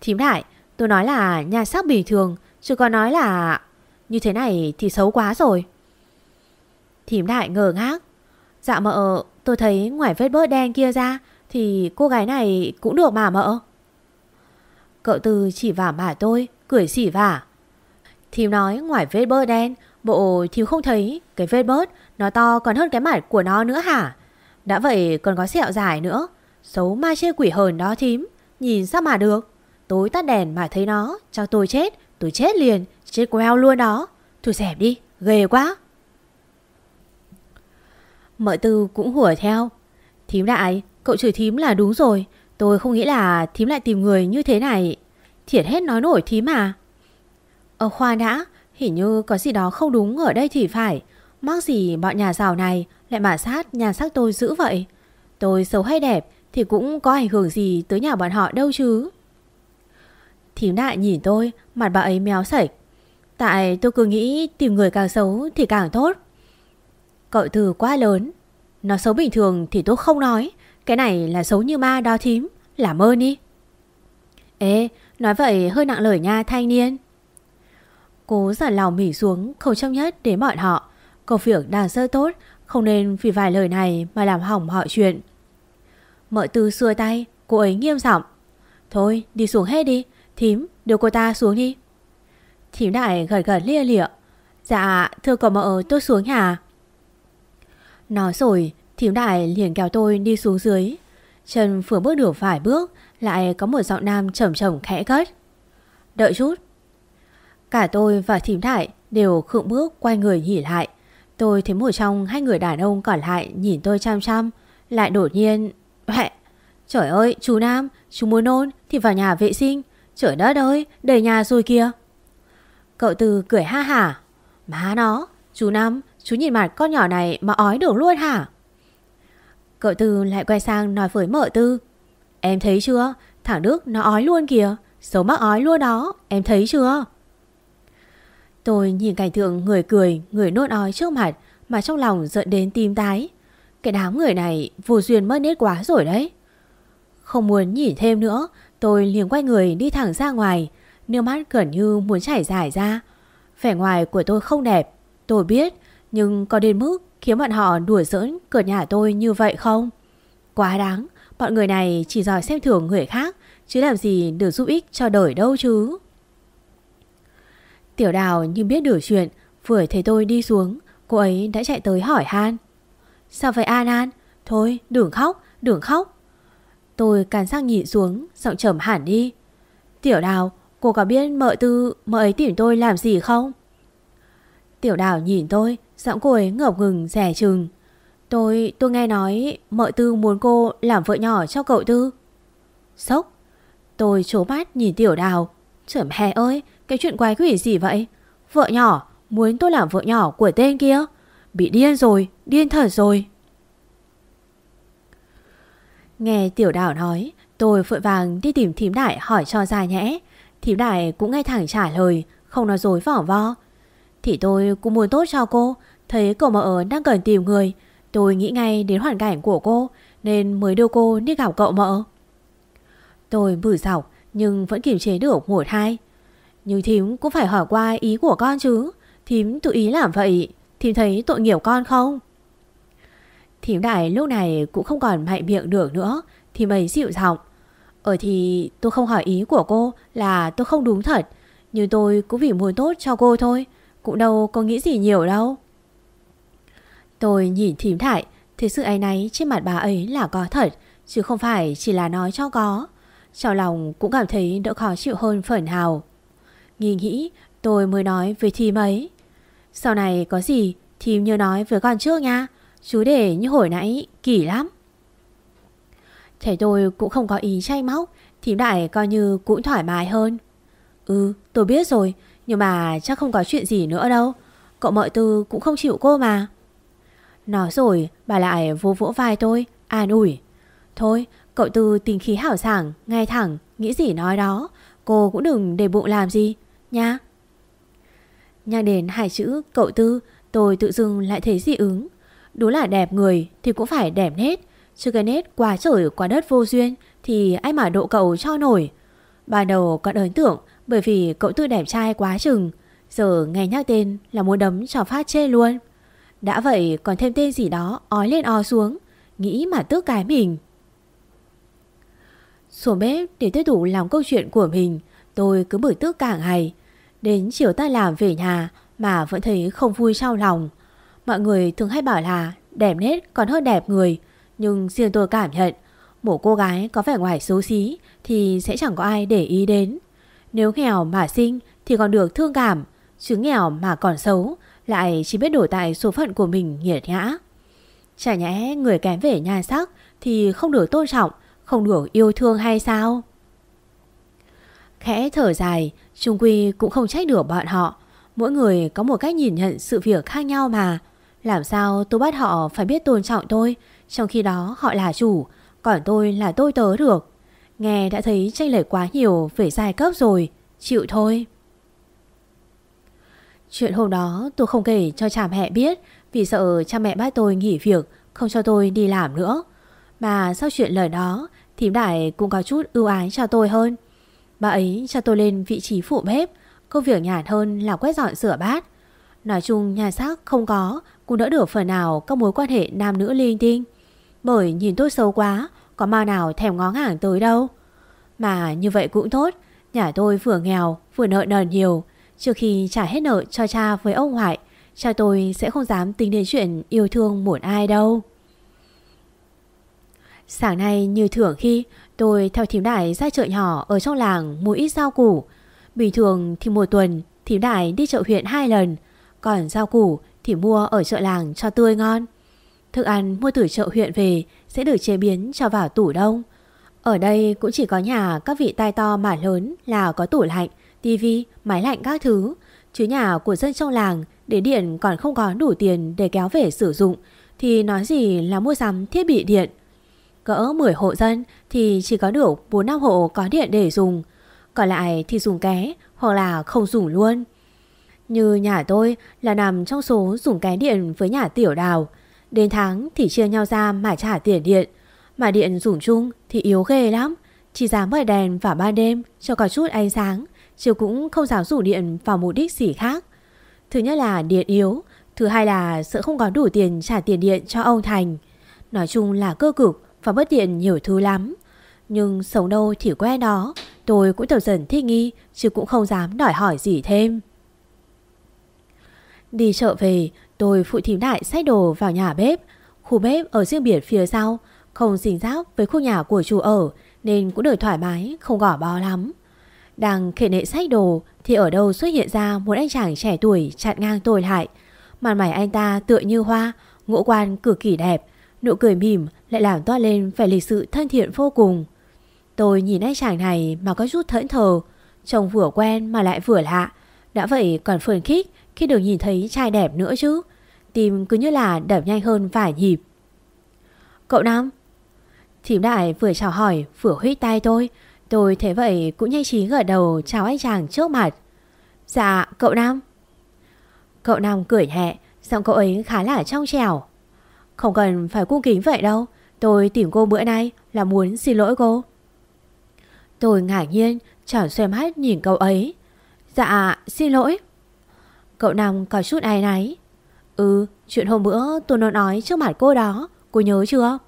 Thím đại, tôi nói là nhà sắc bình thường, chứ có nói là như thế này thì xấu quá rồi. Thím đại ngờ ngác. Dạ mợ, tôi thấy ngoài vết bớt đen kia ra thì cô gái này cũng được mà mợ. Cậu tư chỉ vào mà tôi, cười xỉ vả. Thiếu nói ngoài vết bớt đen, bộ thiếu không thấy cái vết bớt nó to còn hơn cái mặt của nó nữa hả? Đã vậy còn có sẹo dài nữa. Xấu ma chê quỷ hờn đó thím, nhìn sao mà được. Tối tắt đèn mà thấy nó, cho tôi chết, tôi chết liền, chết queo luôn đó. Thôi xẹp đi, ghê quá. Mợ tư cũng hùa theo. Thím đại, cậu chửi thím là đúng rồi. Tôi không nghĩ là thím lại tìm người như thế này. Thiệt hết nói nổi thím à. Ờ khoa đã, hình như có gì đó không đúng ở đây thì phải. Mắc gì bọn nhà giàu này lại mà sát nhà sắc tôi dữ vậy. Tôi xấu hay đẹp thì cũng có ảnh hưởng gì tới nhà bọn họ đâu chứ. Thím đại nhìn tôi, mặt bà ấy méo sạch. Tại tôi cứ nghĩ tìm người càng xấu thì càng tốt. Cậu từ quá lớn. Nó xấu bình thường thì tôi không nói. Cái này là xấu như ma đó thím. Làm ơn đi. Ê, nói vậy hơi nặng lời nha thanh niên. Cố giả lòng mỉ xuống không chấp nhất đến bọn họ. Công việc đang rất tốt, không nên vì vài lời này mà làm hỏng họ chuyện. Mợ tư xua tay, cô ấy nghiêm giọng Thôi, đi xuống hết đi. Thím, đưa cô ta xuống đi. Thím đại gật gật lia lịa. Dạ, thưa cậu mợ tôi xuống nhà. Nói rồi, thím đại liền kéo tôi đi xuống dưới. Chân vừa bước được vài bước, lại có một giọng nam trầm trầm khẽ cất. Đợi chút. Cả tôi và thím đại đều khựng bước quay người nhìn lại. Tôi thấy một trong hai người đàn ông còn lại nhìn tôi chăm chăm, lại đột nhiên... Hẹ! Trời ơi, chú Nam, chú muốn nôn thì vào nhà vệ sinh. Trời đất ơi, đầy nhà rồi kìa. Cậu Từ cười ha hả. Má nó, chú Nam, chú nhìn mặt con nhỏ này mà ói được luôn hả? Cậu tư lại quay sang nói với mợ Tư. Em thấy chưa, thằng Đức nó ói luôn kìa, xấu mắc ói luôn đó, em thấy chưa? Tôi nhìn cảnh tượng người cười, người nôn ói trước mặt mà trong lòng giận đến tim tái. Cái đám người này vô duyên mất nết quá rồi đấy. Không muốn nhìn thêm nữa, tôi liền quay người đi thẳng ra ngoài, nước mắt gần như muốn chảy dài ra. Vẻ ngoài của tôi không đẹp, tôi biết, nhưng có đến mức khiến bọn họ đùa giỡn cửa nhà tôi như vậy không? Quá đáng, bọn người này chỉ giỏi xem thường người khác, chứ làm gì được giúp ích cho đời đâu chứ. Tiểu đào như biết được chuyện, vừa thấy tôi đi xuống, Cô ấy đã chạy tới hỏi Han. Sao vậy An An? Thôi đừng khóc đừng khóc. Tôi càn sang nhịn xuống Giọng trầm hẳn đi. Tiểu đào cô có biết mợ tư Mợ ấy tìm tôi làm gì không? Tiểu đào nhìn tôi Giọng cô ấy ngập ngừng, rẻ chừng. Tôi tôi nghe nói Mợ tư muốn cô làm vợ nhỏ cho cậu tư. Sốc. Tôi trố mắt nhìn tiểu đào. Trời mẹ ơi, Cái chuyện quái quỷ gì vậy? Vợ nhỏ, Muốn tôi làm vợ nhỏ của tên kia? Bị điên rồi, Điên thật rồi. Nghe tiểu Đào nói, Tôi vội vàng đi tìm thím đại hỏi cho ra nhẽ. Thím đại cũng ngay thẳng trả lời, Không nói dối vỏ vo. Thì tôi cũng muốn tốt cho cô Thấy cậu mợ đang cần tìm người. Tôi nghĩ ngay đến hoàn cảnh của cô, Nên mới đưa cô đi gặp cậu mợ Tôi bử dọc, Nhưng vẫn kiềm chế được một hai. Nhưng thím cũng phải hỏi qua ý của con chứ. Thím tự ý làm vậy, Thím thấy tội nghiệp con không? Thím đại lúc này cũng không còn mạnh miệng được nữa. Thím ấy dịu giọng. Ở thì tôi không hỏi ý của cô Là tôi không đúng thật, Nhưng tôi cũng vì muốn tốt cho cô thôi. Cũng đâu có nghĩ gì nhiều đâu. Tôi nhìn thím đại Thì sự ấy náy trên mặt bà ấy là có thật, Chứ không phải chỉ là nói cho có. Trong lòng cũng cảm thấy đỡ khó chịu hơn phần hào. Nghĩ nghĩ, tôi mới nói với thím ấy. Sau này có gì, Thím nhớ nói với con trước nha. Chú để như hồi nãy, kỳ lắm. Thế tôi cũng không có ý chay móc, Thím đại coi như cũng thoải mái hơn. Ừ tôi biết rồi, Nhưng mà chắc không có chuyện gì nữa đâu. Cậu mọi tư cũng không chịu cô mà. Nói rồi, bà lại vô vỗ vai tôi, An ủi. Thôi, cậu tư tình khí hảo sảng, Ngay thẳng, nghĩ gì nói đó. Cô cũng đừng để bụng làm gì, Nha. Nhắc đến hai chữ, cậu tư, Tôi tự dưng lại thấy dị ứng. Đúng là đẹp người thì cũng phải đẹp nết. Chứ cái nết quá trời, quá đất vô duyên Thì ai mà độ cậu cho nổi. Ban đầu còn ấn tượng, Bởi vì cậu tư đẹp trai quá chừng. Giờ nghe nhắc tên là muốn đấm cho phát chê luôn. Đã vậy còn thêm tên gì đó ói lên o xuống Nghĩ mà tức cái mình Xuống bếp để tiếp tục làm câu chuyện của mình Tôi cứ bực tức cả ngày Đến chiều ta làm về nhà Mà vẫn thấy không vui trong lòng Mọi người thường hay bảo là đẹp nết còn hơn đẹp người. Nhưng riêng tôi cảm nhận một cô gái có vẻ ngoài xấu xí thì sẽ chẳng có ai để ý đến. Nếu nghèo mà xinh thì còn được thương cảm, chứ nghèo mà còn xấu lại chỉ biết đổ tại số phận của mình nghiệt ngã. Chả nhẽ người kém về nhan sắc thì không được tôn trọng, không được yêu thương hay sao? Khẽ thở dài, Trung Quy cũng không trách được bọn họ. Mỗi người có một cách nhìn nhận sự việc khác nhau mà. Làm sao tôi bắt họ phải biết tôn trọng tôi Trong khi đó họ là chủ Còn tôi là tôi tớ được Nghe đã thấy tranh lệch quá nhiều Về giai cấp rồi Chịu thôi Chuyện hôm đó tôi không kể cho cha mẹ biết Vì sợ cha mẹ bắt tôi nghỉ việc Không cho tôi đi làm nữa Mà sau chuyện lời đó Thím đại cũng có chút ưu ái cho tôi hơn Bà ấy cho tôi lên vị trí phụ bếp Công việc nhàn hơn là quét dọn sửa bát Nói chung nhà xác không có cũng đỡ được phần nào các mối quan hệ nam nữ linh tinh. Bởi nhìn tôi xấu quá, có ma nào thèm ngó ngàng tới đâu. Mà như vậy cũng tốt, nhà tôi vừa nghèo vừa nợ nần nhiều. Trước khi trả hết nợ cho cha với ông ngoại, cha tôi sẽ không dám tính đến chuyện yêu thương muộn ai đâu. Sáng nay như thường khi tôi theo thím đại ra chợ nhỏ ở trong làng mua ít rau củ. Bình thường thì một tuần thím đại đi chợ huyện hai lần, còn rau củ thì mua ở chợ làng cho tươi ngon. Thức ăn mua từ chợ huyện về sẽ được chế biến cho vào tủ đông. Ở đây cũng chỉ có nhà các vị tai to mà lớn là có tủ lạnh, tivi, máy lạnh các thứ. Chứ nhà của dân trong làng để điện còn không có đủ tiền để kéo về sử dụng thì nói gì là mua sắm thiết bị điện. Cỡ 10 hộ dân thì chỉ có được 4-5 hộ có điện để dùng. Còn lại thì dùng ké hoặc là không dùng luôn. Như nhà tôi là nằm trong số dùng ké điện với nhà tiểu đào. Đến tháng thì chia nhau ra mà trả tiền điện. Mà điện dùng chung thì yếu ghê lắm. Chỉ dám bật đèn vào ban đêm cho có chút ánh sáng. Chứ cũng không dám rủ điện vào mục đích gì khác. Thứ nhất là điện yếu. Thứ hai là sợ không có đủ tiền trả tiền điện cho ông Thành. Nói chung là cơ cực và bất tiện nhiều thứ lắm. Nhưng sống đâu thì quen đó. Tôi cũng tập dần thích nghi chứ cũng không dám đòi hỏi gì thêm. Đi chợ về, tôi phụ thím đại xách đồ vào nhà bếp. Khu bếp ở riêng biệt phía sau, không dính giáp với khu nhà của chủ ở nên cũng được thoải mái, không gỏ bó lắm. Đang khệ nệ sách đồ thì ở đâu xuất hiện ra một anh chàng trẻ tuổi chặn ngang tôi lại. Mặt mày anh ta tựa như hoa, ngũ quan cực kỳ đẹp, nụ cười mỉm lại làm toát lên vẻ lịch sự thân thiện vô cùng. Tôi nhìn anh chàng này mà có chút thẫn thờ, trông vừa quen mà lại vừa lạ. Đã vậy còn phấn khích khi được nhìn thấy trai đẹp nữa chứ. Tim cứ như là đập nhanh hơn vài nhịp. Cậu Nam? Thím đại vừa chào hỏi vừa huyết tay tôi. Tôi thế vậy cũng nhanh trí gật đầu chào anh chàng trước mặt. Dạ, cậu Nam. Cậu Nam cười nhẹ, giọng cậu ấy khá là trong trẻo. Không cần phải cung kính vậy đâu. Tôi tìm cô bữa nay là muốn xin lỗi cô. Tôi ngạc nhiên, tròn xoay mắt nhìn cậu ấy. Dạ, xin lỗi. Cậu Nam có chút ai náy. Ừ, chuyện hôm bữa tôi nôn nói trước mặt cô đó, cô nhớ chưa?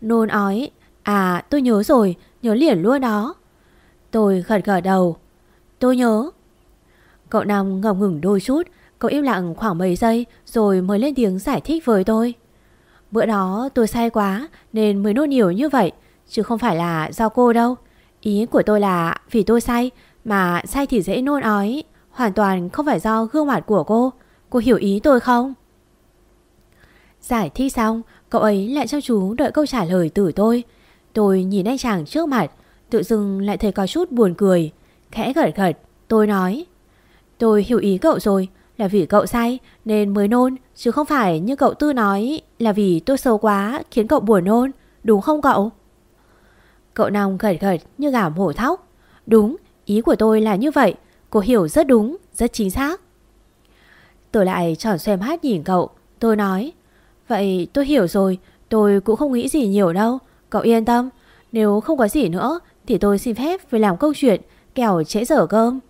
Nôn ói, à tôi nhớ rồi, nhớ liền luôn đó. Tôi gật gật đầu. Tôi nhớ. Cậu Nam ngập ngừng đôi chút, cậu im lặng khoảng mấy giây rồi mới lên tiếng giải thích với tôi. Bữa đó tôi say quá nên mới nôn nhiều như vậy, chứ không phải là do cô đâu. Ý của tôi là vì tôi say mà say thì dễ nôn ói, hoàn toàn không phải do gương mặt của cô. Cô hiểu ý tôi không? Giải thích xong, cậu ấy lại cho chú đợi câu trả lời từ tôi. Tôi nhìn anh chàng trước mặt, tự dưng lại thấy có chút buồn cười. Khẽ gật gật, tôi nói. Tôi hiểu ý cậu rồi, là vì cậu say nên mới nôn, chứ không phải như cậu Tư nói là vì tôi xấu quá khiến cậu buồn nôn, đúng không cậu? Cậu nòng gật gật như gà mổ thóc. Đúng, ý của tôi là như vậy, cô hiểu rất đúng, rất chính xác. Tôi lại tròn xem hát nhìn cậu, tôi nói. Vậy tôi hiểu rồi, tôi cũng không nghĩ gì nhiều đâu, cậu yên tâm. Nếu không có gì nữa thì tôi xin phép về làm câu chuyện, kẻo trễ giờ cơm.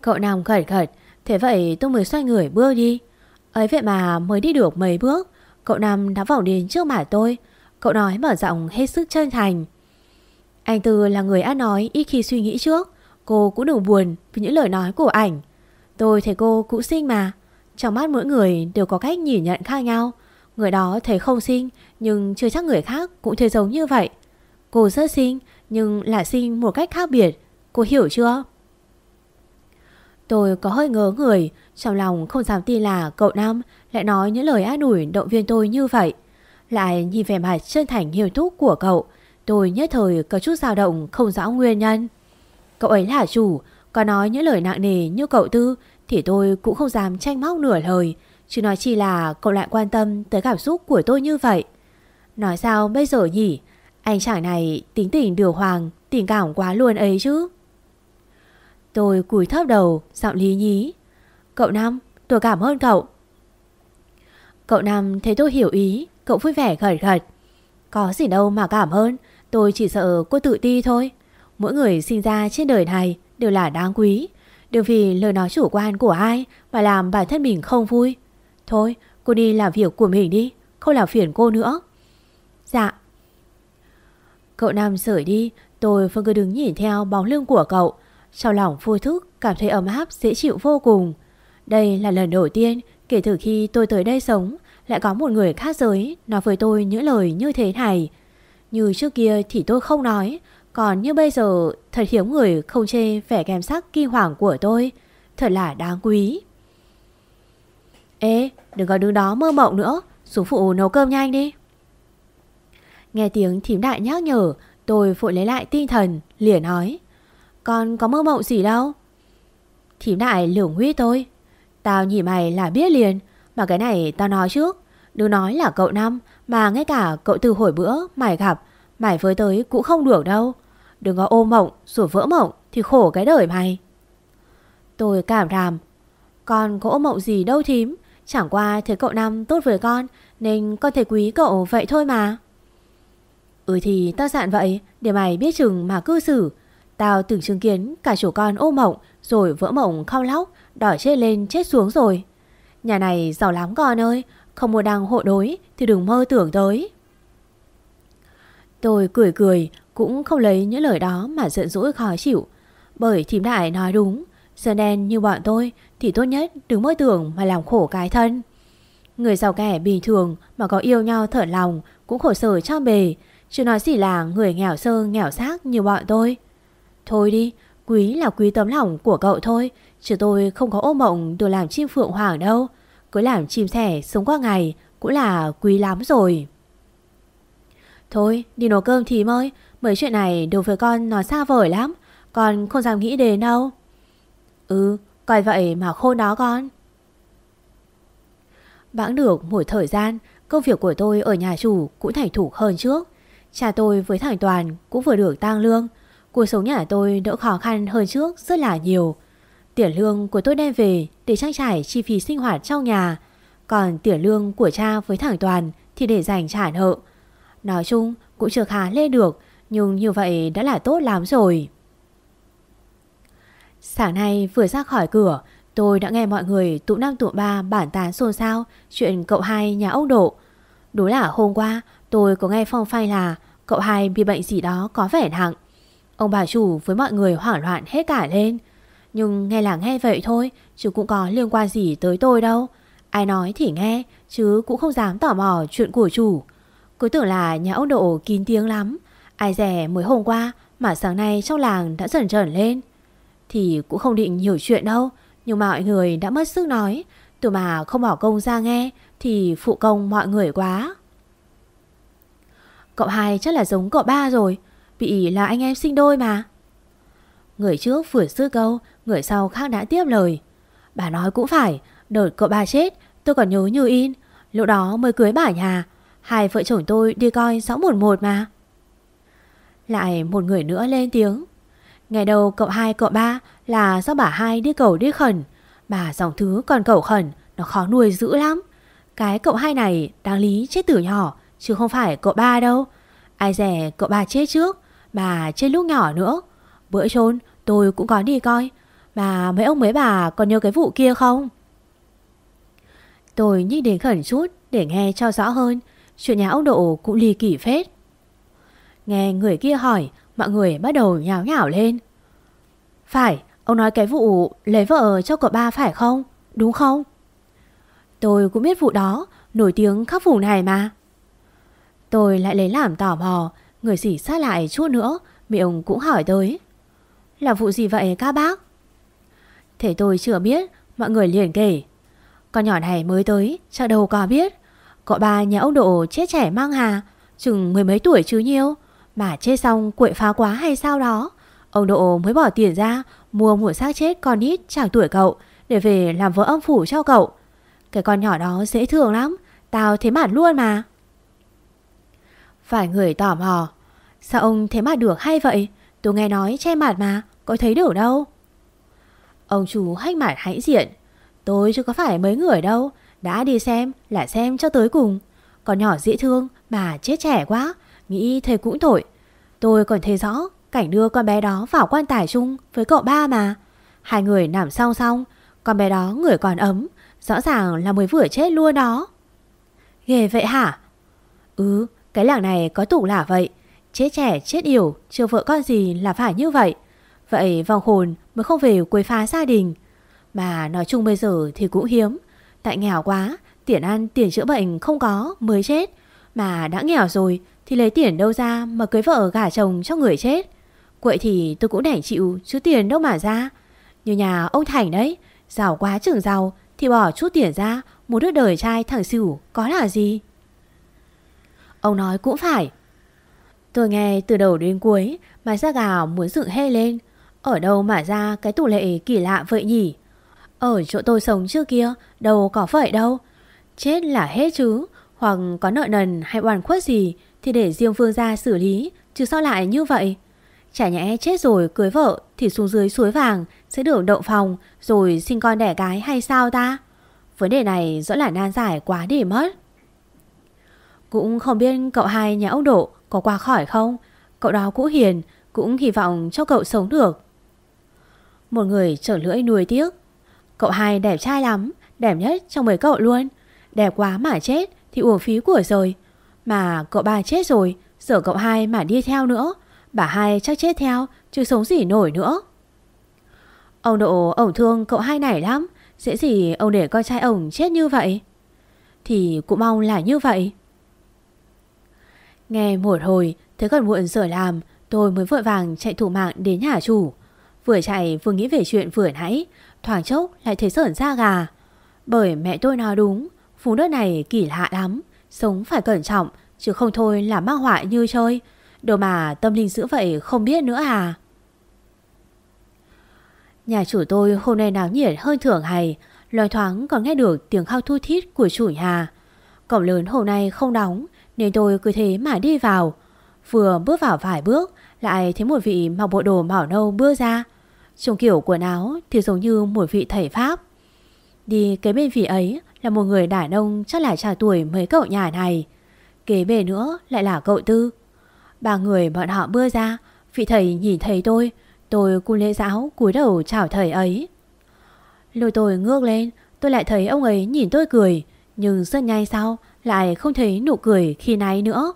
Cậu nằm khẩn khẩn, thế vậy tôi mới xoay người bước đi. Ấy vậy mà mới đi được mấy bước, cậu nằm đã vào đến trước mặt tôi. Cậu nói mở giọng hết sức chân thành. Anh Tư là người ăn nói ít khi suy nghĩ trước. Cô cũng đừng buồn vì những lời nói của ảnh. Tôi thấy cô cũng xinh mà. Trong mắt mỗi người đều có cách nhìn nhận khác nhau. Người đó thấy không xinh nhưng chưa chắc người khác cũng thấy giống như vậy. Cô rất xinh nhưng là xinh một cách khác biệt. Cô hiểu chưa? Tôi có hơi ngớ người, trong lòng không dám tin là cậu Nam lại nói những lời an ủi động viên tôi như vậy. Lại nhìn vẻ mặt chân thành hiểu thúc của cậu, tôi nhất thời có chút dao động không rõ nguyên nhân. Cậu ấy là chủ, có nói những lời nặng nề như cậu Tư thì tôi cũng không dám tranh móc nửa lời, chứ nói chi là cậu lại quan tâm tới cảm xúc của tôi như vậy. Nói sao bây giờ nhỉ? Anh chàng này tính tình điều hoàng, tình cảm quá luôn ấy chứ. Tôi cúi thấp đầu, giọng lý nhí. Cậu Năm, tôi cảm ơn cậu. Cậu Năm thấy tôi hiểu ý, cậu vui vẻ gật gật. Có gì đâu mà cảm ơn, tôi chỉ sợ cô tự ti thôi. Mỗi người sinh ra trên đời này đều là đáng quý. Đừng vì lời nói chủ quan của ai mà làm bản thân mình không vui. Thôi, cô đi làm việc của mình đi, không làm phiền cô nữa. Dạ. Cậu Nam rời đi, tôi vẫn cứ đứng nhìn theo bóng lưng của cậu. Trong lòng vui thức cảm thấy ấm áp dễ chịu vô cùng. Đây là lần đầu tiên kể từ khi tôi tới đây sống lại có một người khác giới nói với tôi những lời như thế này. Như trước kia thì tôi không nói, còn như bây giờ thật hiếm người không chê vẻ kèm sắc kinh hoàng của tôi. Thật là đáng quý. Ê, đừng có đứng đó mơ mộng nữa, xuống phụ nấu cơm nhanh đi. Nghe tiếng thím đại nhắc nhở, tôi vội lấy lại tinh thần, liền nói. Con có mơ mộng gì đâu. Thím đại lưỡng huyết tôi. Tao nhìn mày là biết liền, mà cái này tao nói trước. Đừng nói là cậu Năm, mà ngay cả cậu từ hồi bữa mày gặp, mày với tới cũng không được đâu. Đừng có ôm mộng, rồi vỡ mộng thì khổ cái đời mày. Tôi cảm ràm. Con có ôm mộng gì đâu thím, chẳng qua thấy cậu Năm tốt với con nên con thấy quý cậu vậy thôi mà. Ừ thì tao dặn vậy để mày biết chừng mà cư xử. Tao từng chứng kiến cả chủ con ôm mộng rồi vỡ mộng khao lóc, đòi chết lên chết xuống rồi. Nhà này giàu lắm con ơi, không mua đăng hộ đối thì đừng mơ tưởng tới. Tôi cười cười cũng không lấy những lời đó mà giận dỗi khó chịu. Bởi thím đại nói đúng, Sơn đen như bọn tôi thì tốt nhất đừng mơ tưởng mà làm khổ cái thân. Người giàu kẻ bình thường mà có yêu nhau thở lòng cũng khổ sở trong bề. Chứ nói gì là người nghèo sơ nghèo xác như bọn tôi. Thôi đi, quý là quý tấm lòng của cậu thôi. Chứ tôi không có ôm mộng được làm chim phượng hoàng đâu. Cứ làm chim sẻ sống qua ngày cũng là quý lắm rồi. Thôi đi nấu cơm thì ơi Mấy chuyện này đối với con nó xa vời lắm Con không dám nghĩ đến đâu Ừ coi vậy mà khôn đó con. Bãng được một thời gian, Công việc của tôi ở nhà chủ cũng thành thủ hơn trước. Cha tôi với thằng Toàn cũng vừa được tăng lương. Cuộc sống nhà tôi đỡ khó khăn hơn trước rất là nhiều. Tiền lương của tôi đem về để trang trải chi phí sinh hoạt trong nhà. Còn tiền lương của cha với thằng Toàn thì để dành trả nợ. Nói chung cũng chưa khá lên được, Nhưng như vậy đã là tốt lắm rồi. Sáng nay vừa ra khỏi cửa, Tôi đã nghe mọi người tụ năm tụ ba bản tán xôn xao Chuyện cậu hai nhà ốc Độ. Đúng là hôm qua, tôi có nghe phong phai là Cậu hai bị bệnh gì đó có vẻ nặng. Ông bà chủ với mọi người hoảng loạn hết cả lên. Nhưng nghe là nghe vậy thôi, Chứ cũng có liên quan gì tới tôi đâu. Ai nói thì nghe, Chứ cũng không dám tỏ mò chuyện của chủ. Cứ tưởng là nhà ốc Độ kín tiếng lắm. Ai rẻ mới hôm qua Mà sáng nay trong làng đã dần dần lên. Thì cũng không định nhiều chuyện đâu. Nhưng mọi người đã mất sức nói. Từ mà không bỏ công ra nghe, Thì phụ công mọi người quá. Cậu hai chắc là giống cậu ba rồi. Bị là anh em sinh đôi mà. Người trước vừa sư câu, Người sau khác đã tiếp lời. Bà nói cũng phải Đợt cậu ba chết, tôi còn nhớ như in. Lúc đó mới cưới bà nhà, Hai vợ chồng tôi đi coi rõ một một mà. Lại một người nữa lên tiếng. Ngày đầu cậu hai, cậu ba là do bà hai đi cầu đi khẩn. Bà dòng thứ còn cầu khẩn, Nó khó nuôi dữ lắm. Cái cậu hai này đáng lý chết từ nhỏ, Chứ không phải cậu ba đâu. Ai rẻ cậu ba chết trước, Bà chết lúc nhỏ nữa. Bữa trốn, tôi cũng có đi coi. Mà mấy ông mấy bà còn nhớ cái vụ kia không? Tôi nhích đến khẩn chút Để nghe cho rõ hơn. Chuyện nhà ông Độ cũng ly kỳ phết. Nghe người kia hỏi Mọi người bắt đầu nhào nhảo lên. Phải, Ông nói cái vụ lấy vợ cho cậu ba phải không? Đúng không? Tôi cũng biết vụ đó, Nổi tiếng khắp vùng này mà. Tôi lại lấy làm tò mò, Người xỉ sát lại chút nữa, Miệng cũng hỏi tới. Là vụ gì vậy các bác? Thế tôi chưa biết, Mọi người liền kể. Con nhỏ này mới tới, Chắc đâu có biết. Cậu ba nhà ông Độ chết trẻ mang hà, Chừng mười mấy tuổi chứ nhiêu. Mà chết xong quậy phá quá hay sao đó? Ông Độ mới bỏ tiền ra, Mua một xác chết con ít chẳng tuổi cậu, Để về làm vợ âm phủ cho cậu. Cái con nhỏ đó dễ thương lắm, Tao thế mặt luôn mà. Phải người tò mò, Sao ông thế mặt được hay vậy? Tôi nghe nói che mặt mà, Có thấy được đâu. Ông chú hách mặt hãnh diện, Tôi chứ có phải mấy người đâu, đã đi xem là xem cho tới cùng. Còn nhỏ dễ thương mà chết trẻ quá Nghĩ thầy cũng tội. Tôi còn thấy rõ, cảnh đưa con bé đó vào quan tài chung với cậu ba mà. Hai người nằm song song, Con bé đó người còn ấm, Rõ ràng là mới vừa chết luôn đó. Ghê vậy hả? Ừ cái làng này có tủ là vậy. Chết trẻ, chết yểu, Chưa vợ con gì là phải như vậy. Vậy vòng hồn mới không về quấy phá gia đình. Mà nói chung bây giờ thì cũng hiếm. Tại nghèo quá, Tiền ăn, tiền chữa bệnh không có, mới chết. Mà đã nghèo rồi thì lấy tiền đâu ra mà cưới vợ gả chồng cho người chết? Quậy thì tôi cũng đành chịu, Chứ tiền đâu mà ra. Như nhà ông Thành đấy, Giàu quá trưởng giàu Thì bỏ chút tiền ra, Một đứa đời trai thằng xỉu có là gì? Ông nói cũng phải. Tôi nghe từ đầu đến cuối Mà ra gà muốn dựng hê lên. Ở đâu mà ra cái tủ lệ kỳ lạ vậy nhỉ? Ở chỗ tôi sống trước kia, Đâu có vậy đâu. Chết là hết chứ, Hoặc có nợ nần hay oan khuất gì thì để riêng Phương gia xử lý, Chứ sao lại như vậy? Chả nhẽ chết rồi cưới vợ Thì xuống dưới suối vàng Sẽ được đậu phòng Rồi sinh con đẻ gái hay sao ta? Vấn đề này rõ là nan giải quá để mất. Cũng không biết cậu hai nhà ông Độ Có qua khỏi không? Cậu đó cũng hiền, Cũng hy vọng cho cậu sống được. Một người trở lưỡi nuôi tiếc. Cậu hai đẹp trai lắm, Đẹp nhất trong mấy cậu luôn. Đẹp quá mà chết thì uổng phí của rồi mà cậu ba chết rồi, Giờ cậu hai mà đi theo nữa. Bà hai chắc chết theo, Chứ sống gì nổi nữa. Ông Độ ổng thương cậu hai này lắm. Dễ gì ông để con trai ông chết như vậy? Thì cũng mong là như vậy. Nghe một hồi, Thấy còn muộn giờ làm, Tôi mới vội vàng chạy thủ mạng đến nhà chủ. Vừa chạy vừa nghĩ về chuyện vừa nãy, Thoảng chốc lại thấy sởn da gà. Bởi mẹ tôi nói đúng phú đất này kỳ lạ lắm. Sống phải cẩn trọng, Chứ không thôi là mang họa như chơi. Đồ mà tâm linh dữ vậy không biết nữa à? Nhà chủ tôi hôm nay náo nhiệt hơn thường ngày Loài thoáng còn nghe được tiếng khao thu thít của chủ nhà. Cổng lớn hôm nay không đóng Nên tôi cứ thế mà đi vào. Vừa bước vào vài bước, Lại thấy một vị mặc bộ đồ màu nâu bước ra. Trông kiểu quần áo Thì giống như một vị thầy Pháp. Đi kế bên vị ấy là một người đàn ông chắc là trả tuổi mấy cậu nhà này. Kế bề nữa lại là cậu Tư. Ba người bọn họ bưa ra, Vị thầy nhìn thấy tôi Tôi cung lễ giáo cúi đầu chào thầy ấy. Lôi tôi ngước lên, Tôi lại thấy ông ấy nhìn tôi cười, Nhưng rất nhanh sau Lại không thấy nụ cười khi nãy nữa.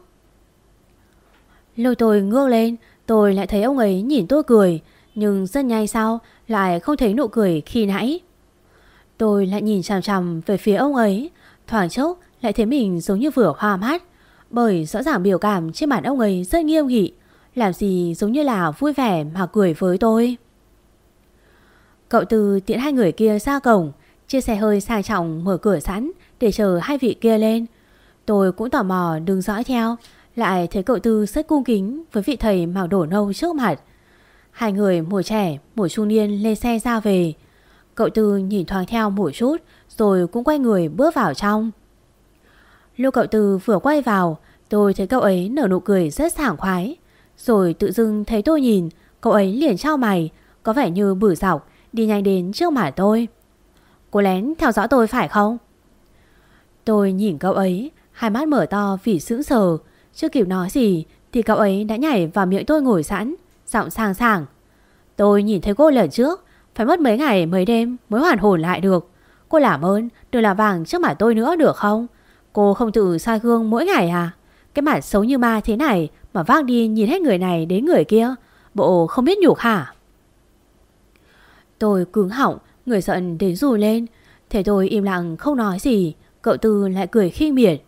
Lôi tôi ngước lên, Tôi lại thấy ông ấy nhìn tôi cười, Nhưng rất nhanh sau Lại không thấy nụ cười khi nãy. Tôi lại nhìn chằm chằm về phía ông ấy. Thoảng chốc, lại thấy mình giống như vừa hoa mắt. Bởi rõ ràng biểu cảm trên mặt ông ấy rất nghiêm nghị. Làm gì giống như là vui vẻ mà cười với tôi. Cậu từ tiễn hai người kia ra cổng, Chiếc xe hơi sang trọng mở cửa sẵn Để chờ hai vị kia lên. Tôi cũng tò mò đứng dõi theo, Lại thấy cậu tư rất cung kính Với vị thầy mặc đổ nâu trước mặt. Hai người một trẻ Một trung niên lên xe ra về. Cậu tư nhìn thoáng theo một chút, Rồi cũng quay người bước vào trong. Lúc cậu tư vừa quay vào, Tôi thấy cậu ấy nở nụ cười rất sảng khoái. Rồi tự dưng thấy tôi nhìn, Cậu ấy liền trao mày, Có vẻ như bử dọc, Đi nhanh đến trước mặt tôi. Cô lén theo dõi tôi phải không? Tôi nhìn cậu ấy, Hai mắt mở to vì sững sờ. Chưa kịp nói gì, Thì cậu ấy đã nhảy vào miệng tôi ngồi sẵn, Giọng sang sảng Tôi nhìn thấy cô lần trước phải mất mấy ngày, mấy đêm mới hoàn hồn lại được. Cô làm ơn, đừng làm vàng trước mặt tôi nữa được không? Cô không tự soi gương mỗi ngày à? Cái mặt xấu như ma thế này Mà vác đi nhìn hết người này đến người kia, Bộ không biết nhục hả? Tôi cứng họng, Người giận đến rù lên. Thế tôi im lặng không nói gì, Cậu Tư lại cười khinh miệt.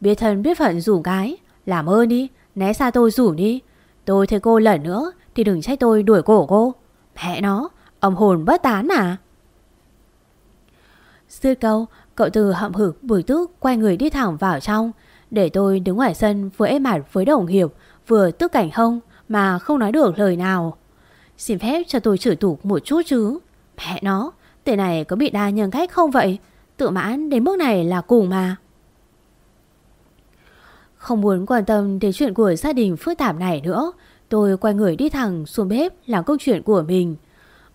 Biết thân biết phận rủ cái, Làm ơn đi, Né xa tôi rủ đi. Tôi thấy cô lần nữa Thì đừng trách tôi đuổi cổ cô. Mẹ nó! Ông hồn bất tán à? Dứt câu, Cậu từ hậm hực bùi tức Quay người đi thẳng vào trong. Để tôi đứng ngoài sân vừa êm mặt với đồng hiệp, Vừa tức cảnh hông Mà không nói được lời nào. Xin phép cho tôi chửi tục một chút chứ. Mẹ nó tệ này có bị đa nhân cách không vậy? Tự mãn đến mức này là cùng mà. Không muốn quan tâm đến chuyện của gia đình phức tạp này nữa, Tôi quay người đi thẳng xuống bếp làm công chuyện của mình.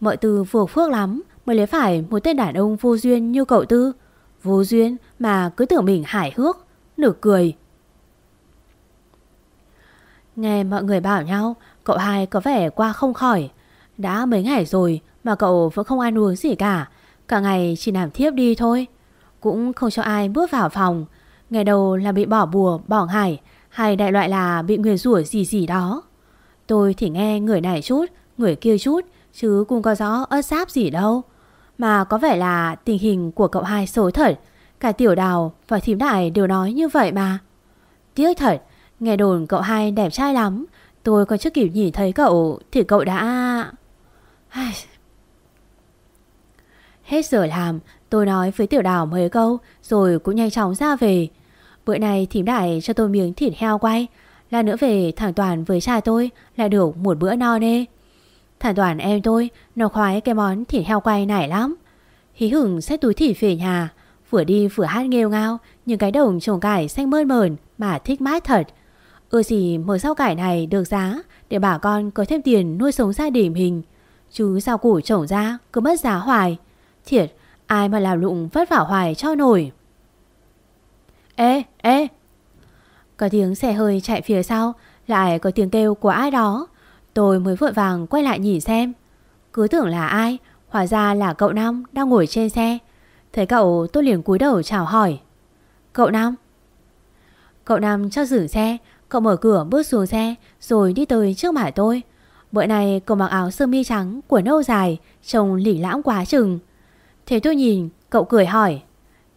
Mọi từ vừa phước lắm Mới lấy phải một tên đàn ông vô duyên như cậu Tư. Vô duyên mà cứ tưởng mình hài hước Nửa cười. Nghe mọi người bảo nhau Cậu hai có vẻ qua không khỏi. Đã mấy ngày rồi Mà cậu vẫn không ăn uống gì cả Cả ngày chỉ nằm thiếp đi thôi. Cũng không cho ai bước vào phòng. Ngày đầu là bị bỏ bùa, bỏ hải Hay đại loại là bị nguyền rủa gì gì đó. Tôi thì nghe người này chút Người kia chút Chứ cũng có rõ ớt sáp gì đâu. Mà có vẻ là tình hình của cậu hai xấu thật. Cả tiểu đào và thím đại đều nói như vậy mà. Tiếc thật, Nghe đồn cậu hai đẹp trai lắm. Tôi còn chưa kịp nhìn thấy cậu Thì cậu đã... Hết giờ làm, Tôi nói với tiểu đào mấy câu, Rồi cũng nhanh chóng ra về. Bữa này thím đại cho tôi miếng thịt heo quay. Là nữa về thằng Toàn với cha tôi là được một bữa no nê. Thằng Toàn em tôi Nó khoái cái món thịt heo quay này lắm. Hí hửng xách túi thịt về nhà, Vừa đi vừa hát nghêu ngao Những cái đồng trồng cải xanh mơn mờn Mà thích mát thật. Ưa gì mở rau cải này được giá Để bà con có thêm tiền nuôi sống gia đình mình. Chứ rau củ trồng ra, cứ mất giá hoài. Thiệt, ai mà làm lụng vất vả hoài cho nổi. Ê ê! Có tiếng xe hơi chạy phía sau, Lại có tiếng kêu của ai đó. Tôi mới vội vàng quay lại nhìn xem. Cứ tưởng là ai, Hóa ra là cậu Năm đang ngồi trên xe. Thấy cậu, tôi liền cúi đầu chào hỏi. Cậu Năm Cậu Nam cho dừng xe, Cậu mở cửa bước xuống xe, Rồi đi tới trước mặt tôi. Bữa này cậu mặc áo sơ mi trắng của nâu dài, Trông lỉ lãng quá chừng. Thế tôi nhìn, cậu cười hỏi.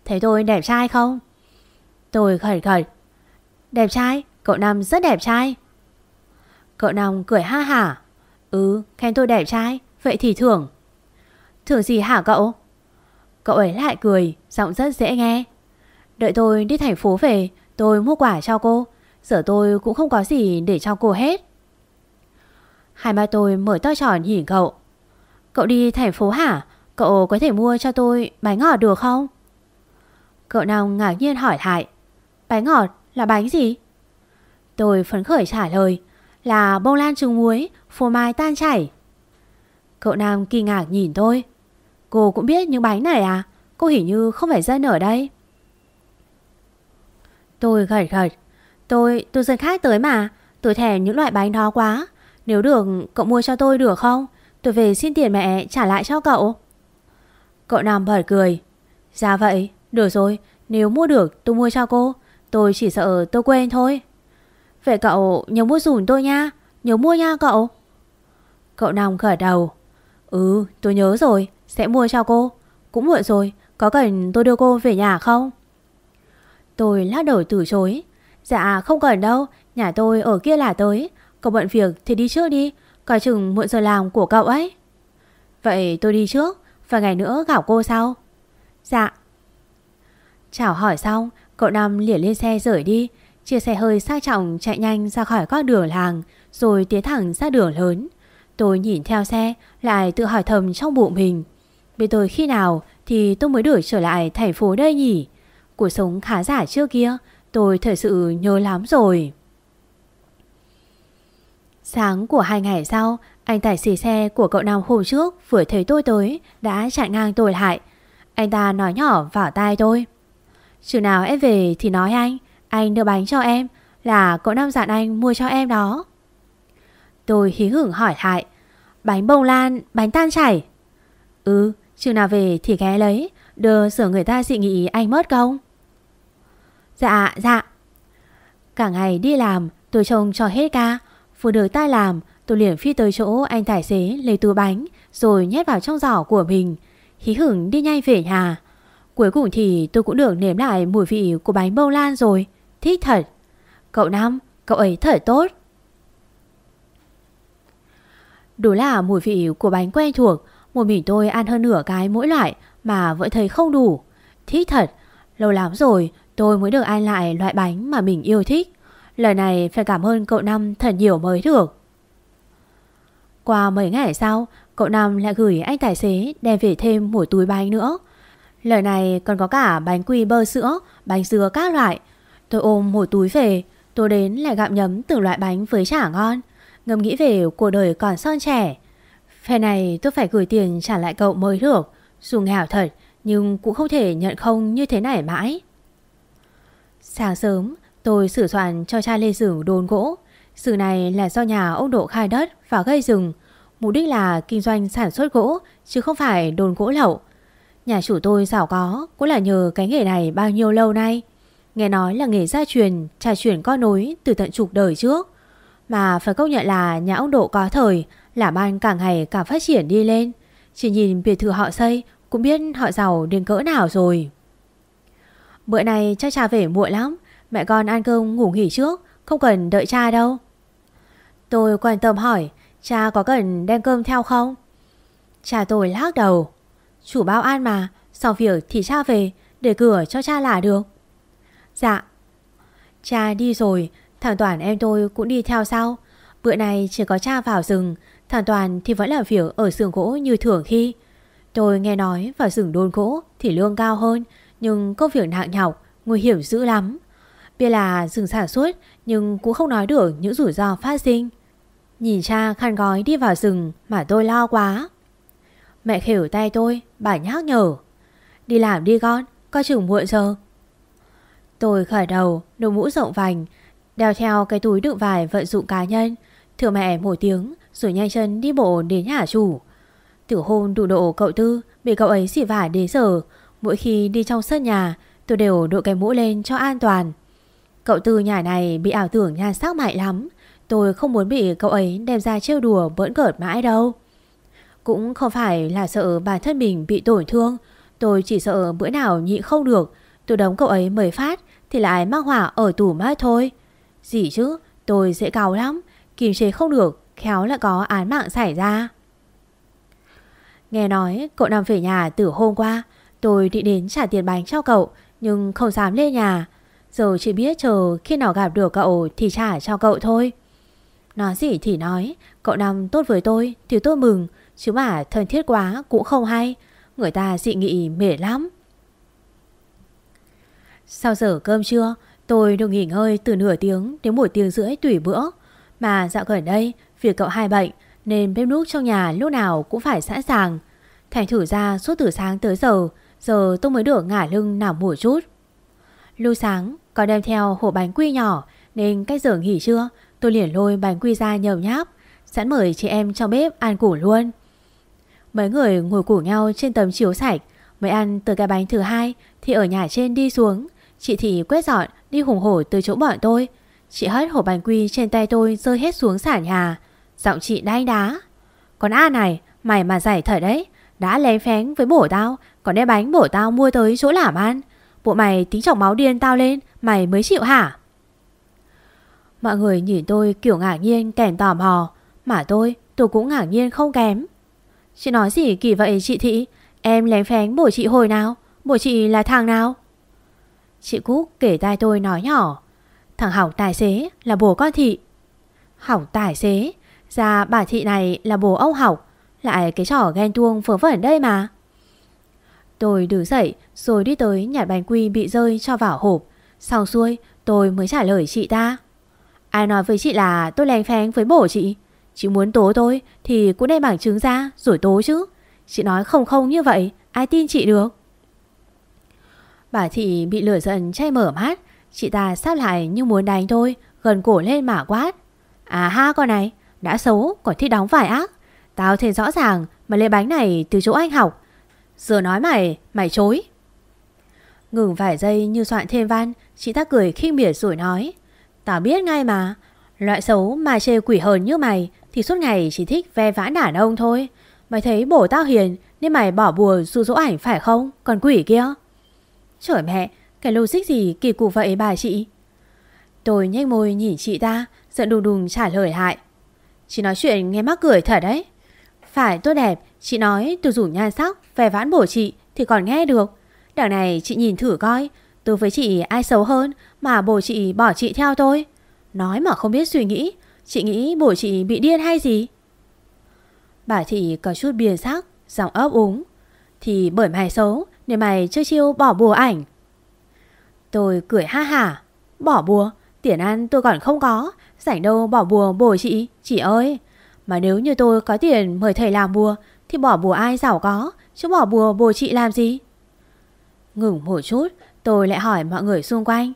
Thấy tôi đẹp trai không? Tôi khởi khởi. Đẹp trai, Cậu Năm rất đẹp trai. Cậu nòng cười ha hả. Ừ khen tôi đẹp trai, Vậy thì thưởng. Thưởng gì hả cậu? Cậu ấy lại cười, Giọng rất dễ nghe. Đợi tôi đi thành phố về, Tôi mua quả cho cô. Giờ tôi cũng không có gì để cho cô hết. Hai ba tôi mở to tròn nhìn cậu. Cậu đi thành phố hả? Cậu có thể mua cho tôi bánh ngọt được không? Cậu nòng ngạc nhiên hỏi lại. Bánh ngọt là bánh gì? Tôi phấn khởi trả lời. Là bông lan trứng muối Phô mai tan chảy. Cậu Nam kinh ngạc nhìn tôi. Cô cũng biết những bánh này à? Cô hình như không phải dân ở đây. Tôi gật gật Tôi, tôi dân khác tới mà. Tôi thèm những loại bánh đó quá. Nếu được cậu mua cho tôi được không? Tôi về xin tiền mẹ trả lại cho cậu. Cậu Nam bật cười. Dạ vậy, được rồi. Nếu mua được tôi mua cho cô. Tôi chỉ sợ tôi quên thôi. Vậy cậu nhớ mua dùm tôi nha. Nhớ mua nha cậu. Cậu Nòng gật đầu. Ừ tôi nhớ rồi. Sẽ mua cho cô. Cũng muộn rồi. Có cần tôi đưa cô về nhà không? Tôi lắc đầu từ chối. Dạ không cần đâu. Nhà tôi ở kia là tới. Cậu bận việc thì đi trước đi. Coi chừng muộn giờ làm của cậu ấy. Vậy tôi đi trước. Vài ngày nữa gặp cô sau. Dạ. Chào hỏi xong, Cậu Năm liền lên xe rời đi. Chia xe hơi sang trọng chạy nhanh ra khỏi con đường làng, Rồi tiến thẳng ra đường lớn. Tôi nhìn theo xe, Lại tự hỏi thầm trong bụng mình. Biết tôi khi nào thì tôi mới được trở lại thành phố đây nhỉ? Cuộc sống khá giả trước kia, Tôi thật sự nhớ lắm rồi. Sáng của hai ngày sau, Anh tài xế xe của cậu Nam hôm trước Vừa thấy tôi tới Đã chặn ngang tôi lại. Anh ta nói nhỏ vào tai tôi. Chừng nào em về thì nói anh. Anh đưa bánh cho em Là cậu Nam dặn anh mua cho em đó. Tôi hí hửng hỏi lại Bánh bông lan, bánh tan chảy? Ừ, chừng nào về thì ghé lấy Đưa sửa người ta dị nghị anh mất không? Dạ, dạ. Cả ngày đi làm Tôi trông cho hết ca Vừa được tay làm Tôi liền phi tới chỗ anh tài xế lấy túi bánh Rồi nhét vào trong giỏ của mình Hí hửng đi nhanh về nhà. Cuối cùng thì tôi cũng được nếm lại mùi vị của bánh bông lan rồi. Thích thật. Cậu Năm, cậu ấy thật tốt. Đủ là mùi vị của bánh quen thuộc Một mình tôi ăn hơn nửa cái mỗi loại Mà vẫn thấy không đủ. Thích thật Lâu lắm rồi tôi mới được ăn lại loại bánh mà mình yêu thích. Lời này phải cảm ơn cậu Năm thật nhiều mới được. Qua mấy ngày sau Cậu Năm lại gửi anh tài xế đem về thêm một túi bánh nữa. Lời này còn có cả bánh quy bơ sữa Bánh dừa các loại. Tôi ôm một túi về, Tôi đến lại gặm nhấm từng loại bánh với chả ngon. Ngầm nghĩ về cuộc đời còn son trẻ. Phe này tôi phải gửi tiền trả lại cậu mới được. Dù nghèo thật, Nhưng cũng không thể nhận không như thế này mãi. Sáng sớm, Tôi sửa soạn cho cha lê rừng đồn gỗ. Rừng này là do nhà ông Độ khai đất và gây rừng. Mục đích là kinh doanh sản xuất gỗ, Chứ không phải đồn gỗ lậu. Nhà chủ tôi giàu có, Cũng là nhờ cái nghề này bao nhiêu lâu nay. Nghe nói là nghề gia truyền, Trà truyền con nối từ tận chục đời trước. Mà phải công nhận là nhà ông Độ có thời, Làm ăn càng ngày càng phát triển đi lên. Chỉ nhìn biệt thự họ xây, Cũng biết họ giàu đến cỡ nào rồi. Bữa nay chắc cha về muộn lắm, Mẹ con ăn cơm ngủ nghỉ trước, Không cần đợi cha đâu. Tôi quan tâm hỏi, Cha có cần đem cơm theo không? Cha tôi lắc đầu, Chủ bao ăn mà Sau việc thì cha về, Để cửa cho cha là được. Dạ. Cha đi rồi, Thằng Toàn em tôi cũng đi theo sau. Bữa này chỉ có cha vào rừng, Thằng Toàn thì vẫn làm việc ở sườn gỗ như thường khi. Tôi nghe nói vào rừng đôn gỗ thì lương cao hơn, Nhưng công việc nặng nhọc, Nguy hiểm dữ lắm. Biết là rừng sản xuất Nhưng cũng không nói được những rủi ro phát sinh. Nhìn cha khăn gói đi vào rừng Mà tôi lo quá. Mẹ khều tay tôi, Bà nhắc nhở. Đi làm đi con Coi chừng muộn giờ Tôi khởi đầu, Đội mũ rộng vành, Đeo theo cái túi đựng vải vận dụng cá nhân Thưa mẹ một tiếng, Rồi nhanh chân đi bộ đến nhà chủ Từ hôm đủ độ cậu Tư, Bị cậu ấy xỉ vả đến giờ Mỗi khi đi trong sân nhà, Tôi đều đội cái mũ lên cho an toàn Cậu Tư nhà này bị ảo tưởng nhan sắc mạnh lắm Tôi không muốn bị cậu ấy đem ra trêu đùa bỡn cợt mãi đâu. Cũng không phải là sợ bản thân mình bị tổn thương. Tôi chỉ sợ bữa nào nhịn không được. Tôi đóng cậu ấy mời phát thì lại mắc hỏa ở tủ mát thôi. Gì chứ, tôi dễ cao lắm. Kiềm chế không được, khéo lại có án mạng xảy ra. Nghe nói cậu nằm về nhà từ hôm qua. Tôi định đến trả tiền bánh cho cậu nhưng không dám lên nhà. Giờ chỉ biết chờ khi nào gặp được cậu thì trả cho cậu thôi. Nói gì thì nói, cậu nằm tốt với tôi thì tôi mừng, chứ mà thân thiết quá cũng không hay. Người ta dị nghị mệt lắm. Sau giờ cơm trưa, tôi được nghỉ ngơi từ nửa tiếng đến một tiếng rưỡi tùy bữa. Mà dạo gần đây, vì cậu hai bệnh nên bếp núc trong nhà lúc nào cũng phải sẵn sàng. Thành thử ra suốt từ sáng tới giờ, giờ tôi mới được ngả lưng nằm một chút. Lúc sáng, còn đem theo hộp bánh quy nhỏ nên cách giờ nghỉ trưa tôi liền lôi bánh quy ra nhầm nháp, sẵn mời chị em trong bếp ăn củ luôn. Mấy người ngồi củ nhau trên tấm chiếu sạch, mới ăn từ cái bánh thứ hai thì ở nhà trên đi xuống. Chị thì quét dọn đi hùng hổ từ chỗ bọn tôi. Chị hất hộp bánh quy trên tay tôi rơi hết xuống sàn nhà. Giọng chị đanh đá. Còn A này, mày mà giải thật đấy. Đã lén phén với bổ tao, còn đem bánh bổ tao mua tới chỗ làm ăn. Bộ mày tính trọng máu điên tao lên, mày mới chịu hả? Mọi người nhìn tôi kiểu ngạc nhiên kèm tò mò. Mà tôi, tôi cũng ngạc nhiên không kém. Chị nói gì kỳ vậy chị Thị? Em lén phén bổ chị hồi nào? Bổ chị là thằng nào? Chị Cúc kể tai tôi nói nhỏ. Thằng Hỏng tài xế là bố con Thị. Hỏng tài xế? Ra bà Thị này là bố ông Học. Lại cái trò ghen tuông phở vẩn đây mà. Tôi đứng dậy, rồi đi tới nhặt bánh quy bị rơi cho vào hộp. Sau xuôi, tôi mới trả lời chị ta. Ai nói với chị là tôi lèn phén với bổ chị Chị muốn tố tôi Thì cũng đem bằng chứng ra, rồi tố chứ Chị nói không không như vậy, Ai tin chị được Bà thị bị lửa giận chay mở mắt. Chị ta sát lại như muốn đánh thôi Gần cổ lên mà quát. À ha con này, Đã xấu, còn thích đóng vải ác. Tao thấy rõ ràng mà lấy bánh này từ chỗ anh học. Giờ nói mày Mày chối. Ngừng vài giây như soạn thêm văn, Chị ta cười khinh miệt rồi nói. Tao biết ngay mà, Loại xấu mà chê quỷ hờn như mày Thì suốt ngày chỉ thích ve vãn đàn ông thôi. Mày thấy bổ tao hiền Nên mày bỏ bùa dù dỗ ảnh phải không Còn quỷ kia? Trời mẹ Cái logic gì kỳ cục vậy bà chị Tôi nhếch môi nhìn chị ta Giận đùng đùng trả lời lại Chị nói chuyện nghe mắc cười thật đấy Phải tốt đẹp Chị nói tôi rủ nhan sắc Về vãn bổ chị Thì còn nghe được Đằng này chị nhìn thử coi Tôi với chị ai xấu hơn mà bổ chị bỏ chị theo tôi. Nói mà không biết suy nghĩ, chị nghĩ bổ chị bị điên hay gì? Bà thị có chút biên sắc, giọng ấp úng. Thì bởi mày xấu nên mày chơi chiêu bỏ bùa ảnh. Tôi cười ha hả. Bỏ bùa, tiền ăn tôi còn không có. Rảnh đâu bỏ bùa bồi chị, chị ơi. Mà nếu như tôi có tiền mời thầy làm bùa thì bỏ bùa ai giàu có, chứ bỏ bùa bồi chị làm gì? Ngừng một chút, tôi lại hỏi mọi người xung quanh.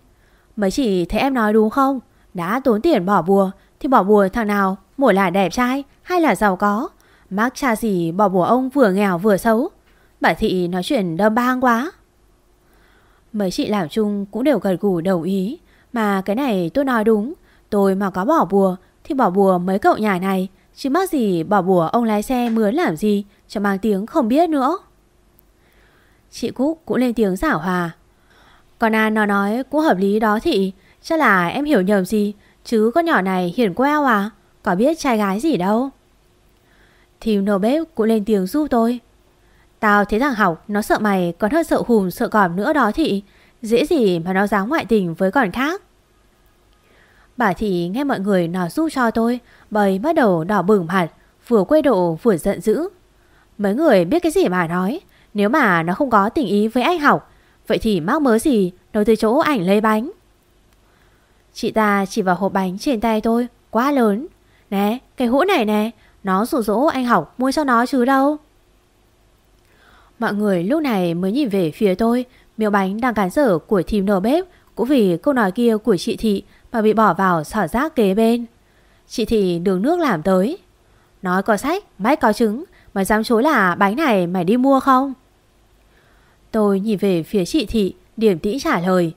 Mấy chị thấy em nói đúng không? Đã tốn tiền bỏ bùa thì bỏ bùa thằng nào mỗi là đẹp trai hay là giàu có. Mắc cha gì bỏ bùa ông vừa nghèo vừa xấu. Bà Thị nói chuyện đâm bang quá. Mấy chị làm chung cũng đều gật gù đồng ý. Mà cái này tôi nói đúng. Tôi mà có bỏ bùa, thì bỏ bùa mấy cậu nhà này. Chứ mắc gì bỏ bùa ông lái xe mướn làm gì, cho mang tiếng không biết nữa. Chị Cúc cũng lên tiếng giả hòa. Còn An nó nói cũng hợp lý đó thị Chắc là em hiểu nhầm gì Chứ con nhỏ này hiền queo à Có biết trai gái gì đâu Thì nổ bếp cũng lên tiếng giúp tôi Tao thấy thằng học Nó sợ mày còn hơn sợ hùm sợ còm nữa đó thị Dễ gì mà nó dám ngoại tình với còn khác. Bà thị nghe mọi người nói giúp cho tôi Bầy bắt đầu đỏ bừng mặt, Vừa quê độ vừa giận dữ. Mấy người biết cái gì mà nói, Nếu mà nó không có tình ý với anh học, Vậy thì mắc mớ gì Nói tới chỗ ảnh lấy bánh? Chị ta chỉ vào hộp bánh trên tay tôi Quá lớn. Nè, cái hũ này nè, Nó rủ rỗ anh học mua cho nó chứ đâu. Mọi người lúc này mới nhìn về phía tôi. Miếng bánh đang cản trở của thím nở bếp Cũng vì câu nói kia của chị Thị Mà bị bỏ vào sỏ rác kế bên. Chị Thị đường nước làm tới. Nói có sách, máy có trứng Mà dám chối là bánh này mày đi mua không? Tôi nhìn về phía chị Thị, điểm tĩnh trả lời.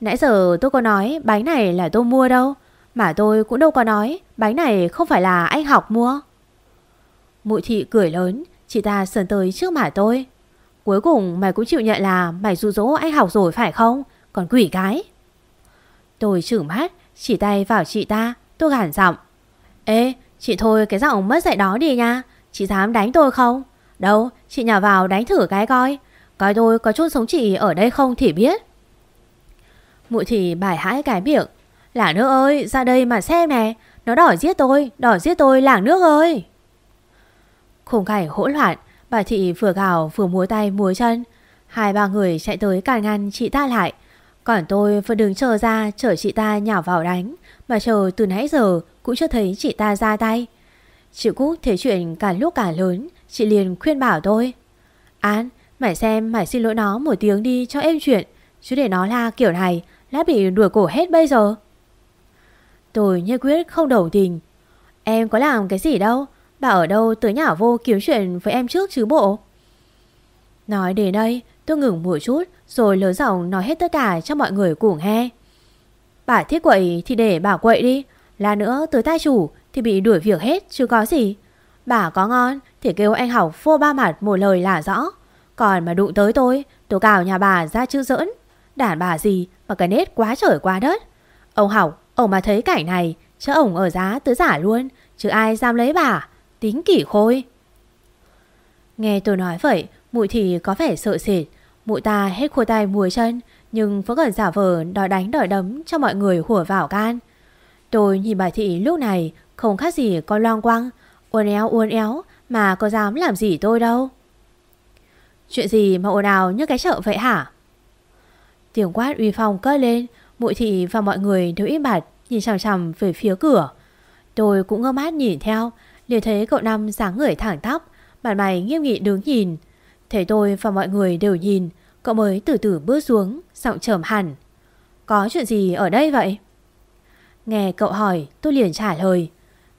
Nãy giờ tôi có nói bánh này là tôi mua đâu, mà tôi cũng đâu có nói Bánh này không phải là anh học mua. Mụ thị cười lớn Chị ta sờn tới trước mặt tôi. Cuối cùng mày cũng chịu nhận là Mày dụ dỗ anh học rồi phải không? Còn quỷ cái. Tôi chửng mắt Chỉ tay vào chị ta, Tôi gản giọng. Ê, chị thôi cái giọng mất dạy đó đi nha, Chị dám đánh tôi không? Đâu, chị nhào vào đánh thử cái coi Coi tôi có chút sống chị ở đây không thì biết. Mụi thì bài hãi cái miệng. Làng nước ơi, ra đây mà xem nè, Nó đòi giết tôi, Đòi giết tôi làng nước ơi. Khung cảnh hỗn loạn Bà thị vừa gào, vừa múa tay, múa chân. Hai ba người chạy tới cản ngăn chị ta lại. Còn tôi vẫn đứng chờ ra Chở chị ta nhào vào đánh. Mà chờ từ nãy giờ, cũng chưa thấy chị ta ra tay. Chị Cúc thấy chuyện cả lúc cả lớn, Chị liền khuyên bảo tôi. An, mày xem, mày xin lỗi nó một tiếng đi cho em chuyện. Chứ để nó la kiểu này, Lát bị đuổi cổ hết bây giờ. Tôi nhất quyết không đầu tình. Em có làm cái gì đâu Bà ở đâu? Tới nhà vô kiếm chuyện với em trước chứ bộ. Nói đến đây tôi ngừng một chút, Rồi lớn giọng nói hết tất cả cho mọi người cùng nghe. Bà thiết quậy thì để bà quậy đi, Là nữa tới tai chủ thì bị đuổi việc hết chứ có gì. Bà có ngon thì kêu anh học phô ba mặt một lời là rõ. Còn mà đụng tới tôi Tôi cào nhà bà ra chữ giỡn. Đàn bà gì mà cái nết quá trời quá đất. Ông học, Ông mà thấy cảnh này Chứ ông ở giá tứ giả luôn, Chứ ai dám lấy bà. Tính kỷ khôi. Nghe tôi nói vậy, Mụi thì có vẻ sợ sệt. Mụi ta hết khô tay mùa chân, Nhưng vẫn còn giả vờ đòi đánh đòi đấm Cho mọi người hùa vào can Tôi nhìn bà thị lúc này, Không khác gì con loang quăng Uốn éo uốn éo Mà có dám làm gì tôi đâu. Chuyện gì mà ồn ào như cái chợ vậy hả? Tiếng quát uy phong cất lên, Mụi thị và mọi người đều im bặt, Nhìn chằm chằm về phía cửa. Tôi cũng ngơ mát nhìn theo liền thấy cậu Năm dáng người thẳng tắp, Mặt mày nghiêm nghị đứng nhìn. Thế tôi và mọi người đều nhìn, Cậu mới từ từ bước xuống, Giọng trầm hẳn. Có chuyện gì ở đây vậy? Nghe cậu hỏi, tôi liền trả lời.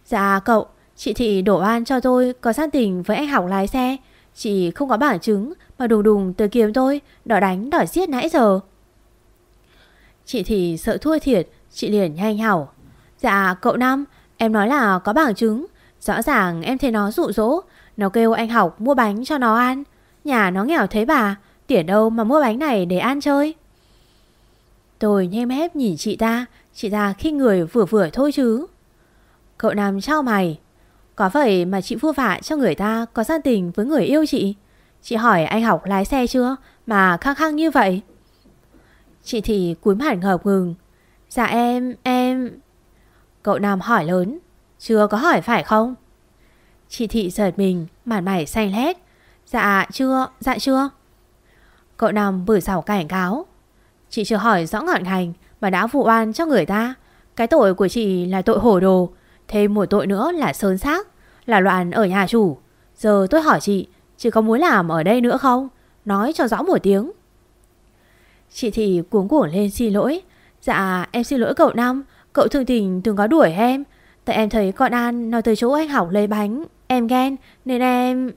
Dạ cậu, Chị Thị đổ an cho tôi có gian tình với anh học lái xe. Chị không có bản chứng Mà đùng đùng tới kiếm tôi Đòi đánh đòi giết nãy giờ. Chị Thị sợ thua thiệt, Chị liền nhanh hảo. Dạ cậu Năm, Em nói là có bằng chứng. Rõ ràng em thấy nó dụ dỗ. Nó kêu anh học mua bánh cho nó ăn. Nhà nó nghèo thế bà Tiền đâu mà mua bánh này để ăn chơi? Tôi nhem hép nhìn chị ta. Chị ta khi người vừa vừa thôi chứ. Cậu Nam trao mày. Có vậy mà chị phu vạ cho người ta Có gian tình với người yêu chị? Chị hỏi anh học lái xe chưa Mà khăng khăng như vậy? Chị thì cúi mặt ngập ngừng. Dạ em, em. Cậu Nam hỏi lớn. Chưa có hỏi phải không? Chị Thị giật mình Mặt mày xanh lét. Dạ chưa, dạ chưa. Cậu nằm bửi sảo cảnh cáo. Chị chưa hỏi rõ ngọn ngành Mà đã vụ oan cho người ta. Cái tội của chị là tội hổ đồ Thêm một tội nữa là sơn xác Là loạn ở nhà chủ. Giờ tôi hỏi chị Chị có muốn làm ở đây nữa không? Nói cho rõ một tiếng. Chị thị cuống cuồng lên xin lỗi. Dạ em xin lỗi cậu Năm Cậu thương tình từng có đuổi em Tại em thấy con An nói tới chỗ anh học lấy bánh. Em ghen, nên em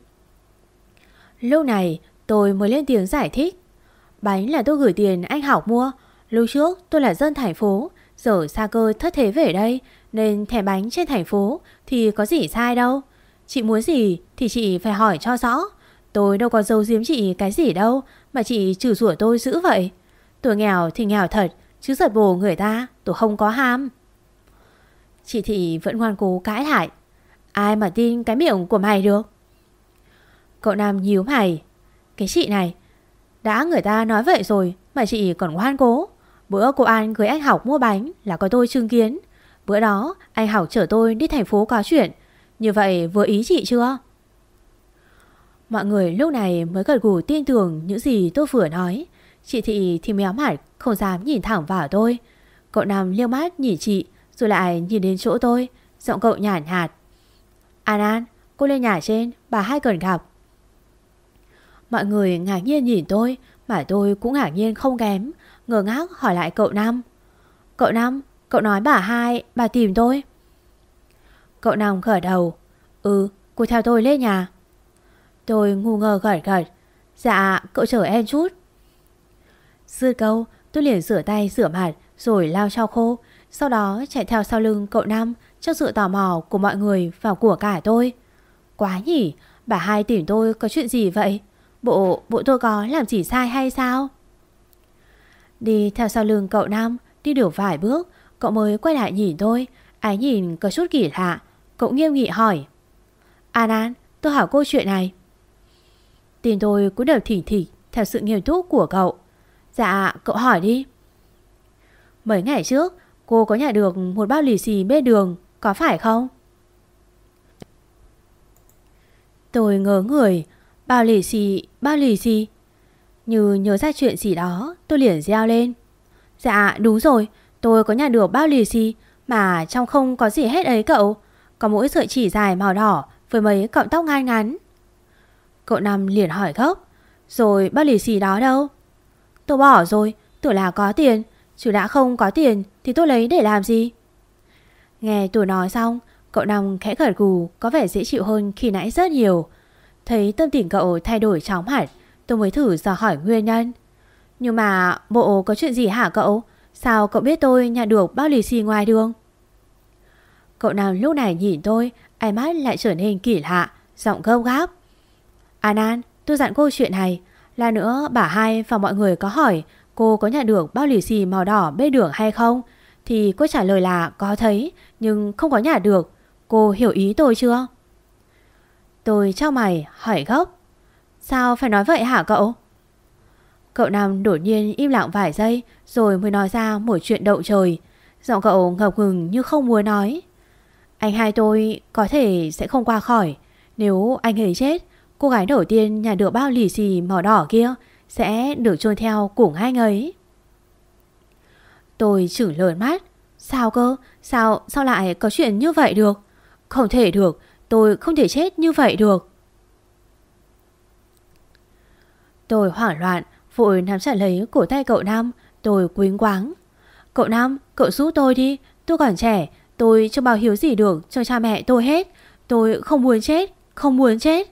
Lúc này, tôi mới lên tiếng giải thích. Bánh là tôi gửi tiền anh học mua. Lúc trước, tôi là dân thành phố. Giờ xa cơ thất thế về đây, Nên thẻ bánh trên thành phố Thì có gì sai đâu. Chị muốn gì thì chị phải hỏi cho rõ. Tôi đâu có giấu giếm chị cái gì đâu, Mà chị trừ rủa tôi dữ vậy. Tôi nghèo thì nghèo thật, Chứ giật bồ người ta, tôi không có ham. Chị Thị vẫn ngoan cố cãi lại. Ai mà tin cái miệng của mày được? Cậu Nam nhíu mày. Cái chị này, Đã người ta nói vậy rồi Mà chị còn ngoan cố. Bữa cô An cưới anh Học mua bánh Là có tôi chứng kiến. Bữa đó, anh Học chở tôi đi thành phố có chuyện. Như vậy vừa ý chị chưa? Mọi người lúc này mới gật gù tin tưởng những gì tôi vừa nói. Chị Thị thì méo mặt, không dám nhìn thẳng vào tôi. Cậu Nam liêu mắt nhìn chị. Rồi lại nhìn đến chỗ tôi, Giọng cậu nhàn nhạt. An An, cô lên nhà trên, Bà hai cần gặp. Mọi người ngạc nhiên nhìn tôi, Mà tôi cũng ngạc nhiên không kém, Ngờ ngác hỏi lại cậu Năm. Cậu Năm, cậu nói bà hai, Bà tìm tôi. Cậu Năm gật đầu. Ừ cô theo tôi lên nhà. Tôi ngu ngơ gật gật. Dạ cậu chở em chút. Dư câu, tôi liền rửa tay rửa mặt, Rồi lao cho khô sau đó chạy theo sau lưng cậu Nam trong sự tò mò của mọi người và của cả tôi. Quá nhỉ, bà hai tìm tôi có chuyện gì vậy? Bộ, bộ tôi có làm gì sai hay sao? Đi theo sau lưng cậu Nam, đi được vài bước, cậu mới quay lại nhìn tôi, ái nhìn có chút kỳ lạ. Cậu nghiêm nghị hỏi. An An, tôi hỏi cô chuyện này. Tin tôi cũng đều thỉnh thỉ theo sự nghiêm túc của cậu. Dạ, cậu hỏi đi. Mấy ngày trước, cô có nhặt được một bao lì xì bê đường, có phải không? Tôi ngớ người, bao lì xì, bao lì xì. Như nhớ ra chuyện gì đó, tôi liền reo lên. Dạ, đúng rồi, tôi có nhặt được bao lì xì mà trong không có gì hết ấy cậu. Có mỗi sợi chỉ dài màu đỏ với mấy cọng tóc ngang ngắn. Cậu Năm liền hỏi gốc. Rồi bao lì xì đó đâu? Tôi bỏ rồi, tưởng là có tiền. Chứ đã không có tiền thì tôi lấy để làm gì? Nghe tôi nói xong, cậu Năm khẽ gật gù có vẻ dễ chịu hơn khi nãy rất nhiều. Thấy tâm tình cậu thay đổi chóng hẳn, tôi mới thử dò hỏi nguyên nhân. Nhưng mà bộ có chuyện gì hả cậu? Sao cậu biết tôi nhà được bao lì xì ngoài đường? Cậu Năm lúc này nhìn tôi, ánh mắt lại trở nên kỳ lạ, giọng gâu gáp. An An, tôi dặn cô chuyện này. Là nữa bà hai và mọi người có hỏi cô có nhận được bao lì xì màu đỏ bên đường hay không? Thì cô trả lời là có thấy, nhưng không có nhả được. Cô hiểu ý tôi chưa? Tôi trao mày, hỏi gốc. Sao phải nói vậy hả cậu? Cậu Nam đột nhiên im lặng vài giây, rồi mới nói ra một chuyện đậu trời. Giọng cậu ngập ngừng như không muốn nói. Anh hai tôi có thể sẽ không qua khỏi. Nếu anh ấy chết, Cô gái đầu tiên nhà được bao lì xì màu đỏ kia sẽ được trôi theo cùng anh ấy Tôi chửi lớn mắt Sao cơ? Sao sao lại có chuyện như vậy được? Không thể được Tôi không thể chết như vậy được Tôi hoảng loạn Vội nắm chặt lấy cổ tay cậu Nam Tôi quýnh quáng Cậu Nam, cậu giúp tôi đi Tôi còn trẻ Tôi chưa bao hiếu gì được cho cha mẹ tôi hết Tôi không muốn chết Không muốn chết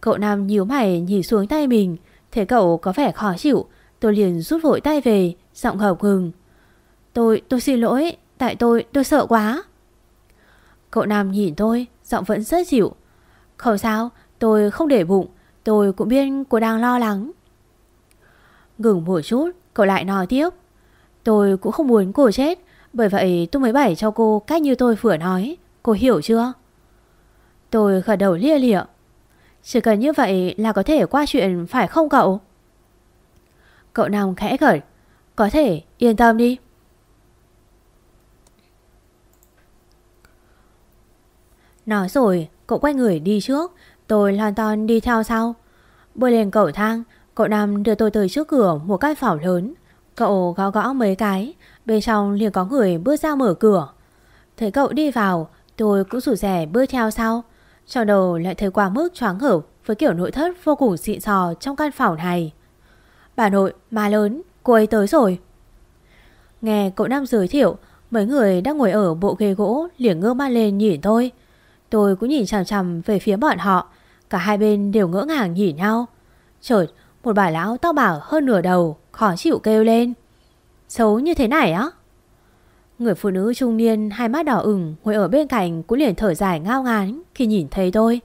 Cậu Nam nhíu mày nhìn xuống tay mình Thấy cậu có vẻ khó chịu. Tôi liền rút vội tay về Giọng hợp ngừng. Tôi, tôi xin lỗi Tại tôi, tôi sợ quá. Cậu Nam nhìn tôi Giọng vẫn rất dịu. Không sao, tôi không để bụng Tôi cũng biết cô đang lo lắng. Ngừng một chút Cậu lại nói tiếp. Tôi cũng không muốn cô chết Bởi vậy tôi mới bày cho cô cách như tôi vừa nói. Cô hiểu chưa? Tôi gật đầu lia lịa chỉ cần như vậy là có thể qua chuyện phải không cậu? Cậu Nam khẽ gởi. Có thể, yên tâm đi. Nói rồi, cậu quay người đi trước. Tôi lon ton đi theo sau. Bơi lên cầu thang Cậu Nam đưa tôi tới trước cửa một cái phòng lớn. Cậu gõ gõ mấy cái Bên trong liền có người bước ra mở cửa. Thấy cậu đi vào Tôi cũng rủ rẻ bước theo sau. Cho đầu lại thấy quá mức choáng ngợp với kiểu nội thất vô cùng xịn sò trong căn phòng này. Bà nội, má lớn, cô ấy tới rồi. Nghe cậu Nam giới thiệu, mấy người đang ngồi ở bộ ghế gỗ liền ngơ mắt lên nhìn tôi. Tôi cũng nhìn chằm chằm về phía bọn họ, cả hai bên đều ngỡ ngàng nhìn nhau. Chợt, một bà lão tóc bạc hơn nửa đầu, khó chịu kêu lên. Xấu như thế này á? Người phụ nữ trung niên hai mắt đỏ ửng ngồi ở bên cạnh cũng liền thở dài ngao ngán khi nhìn thấy tôi.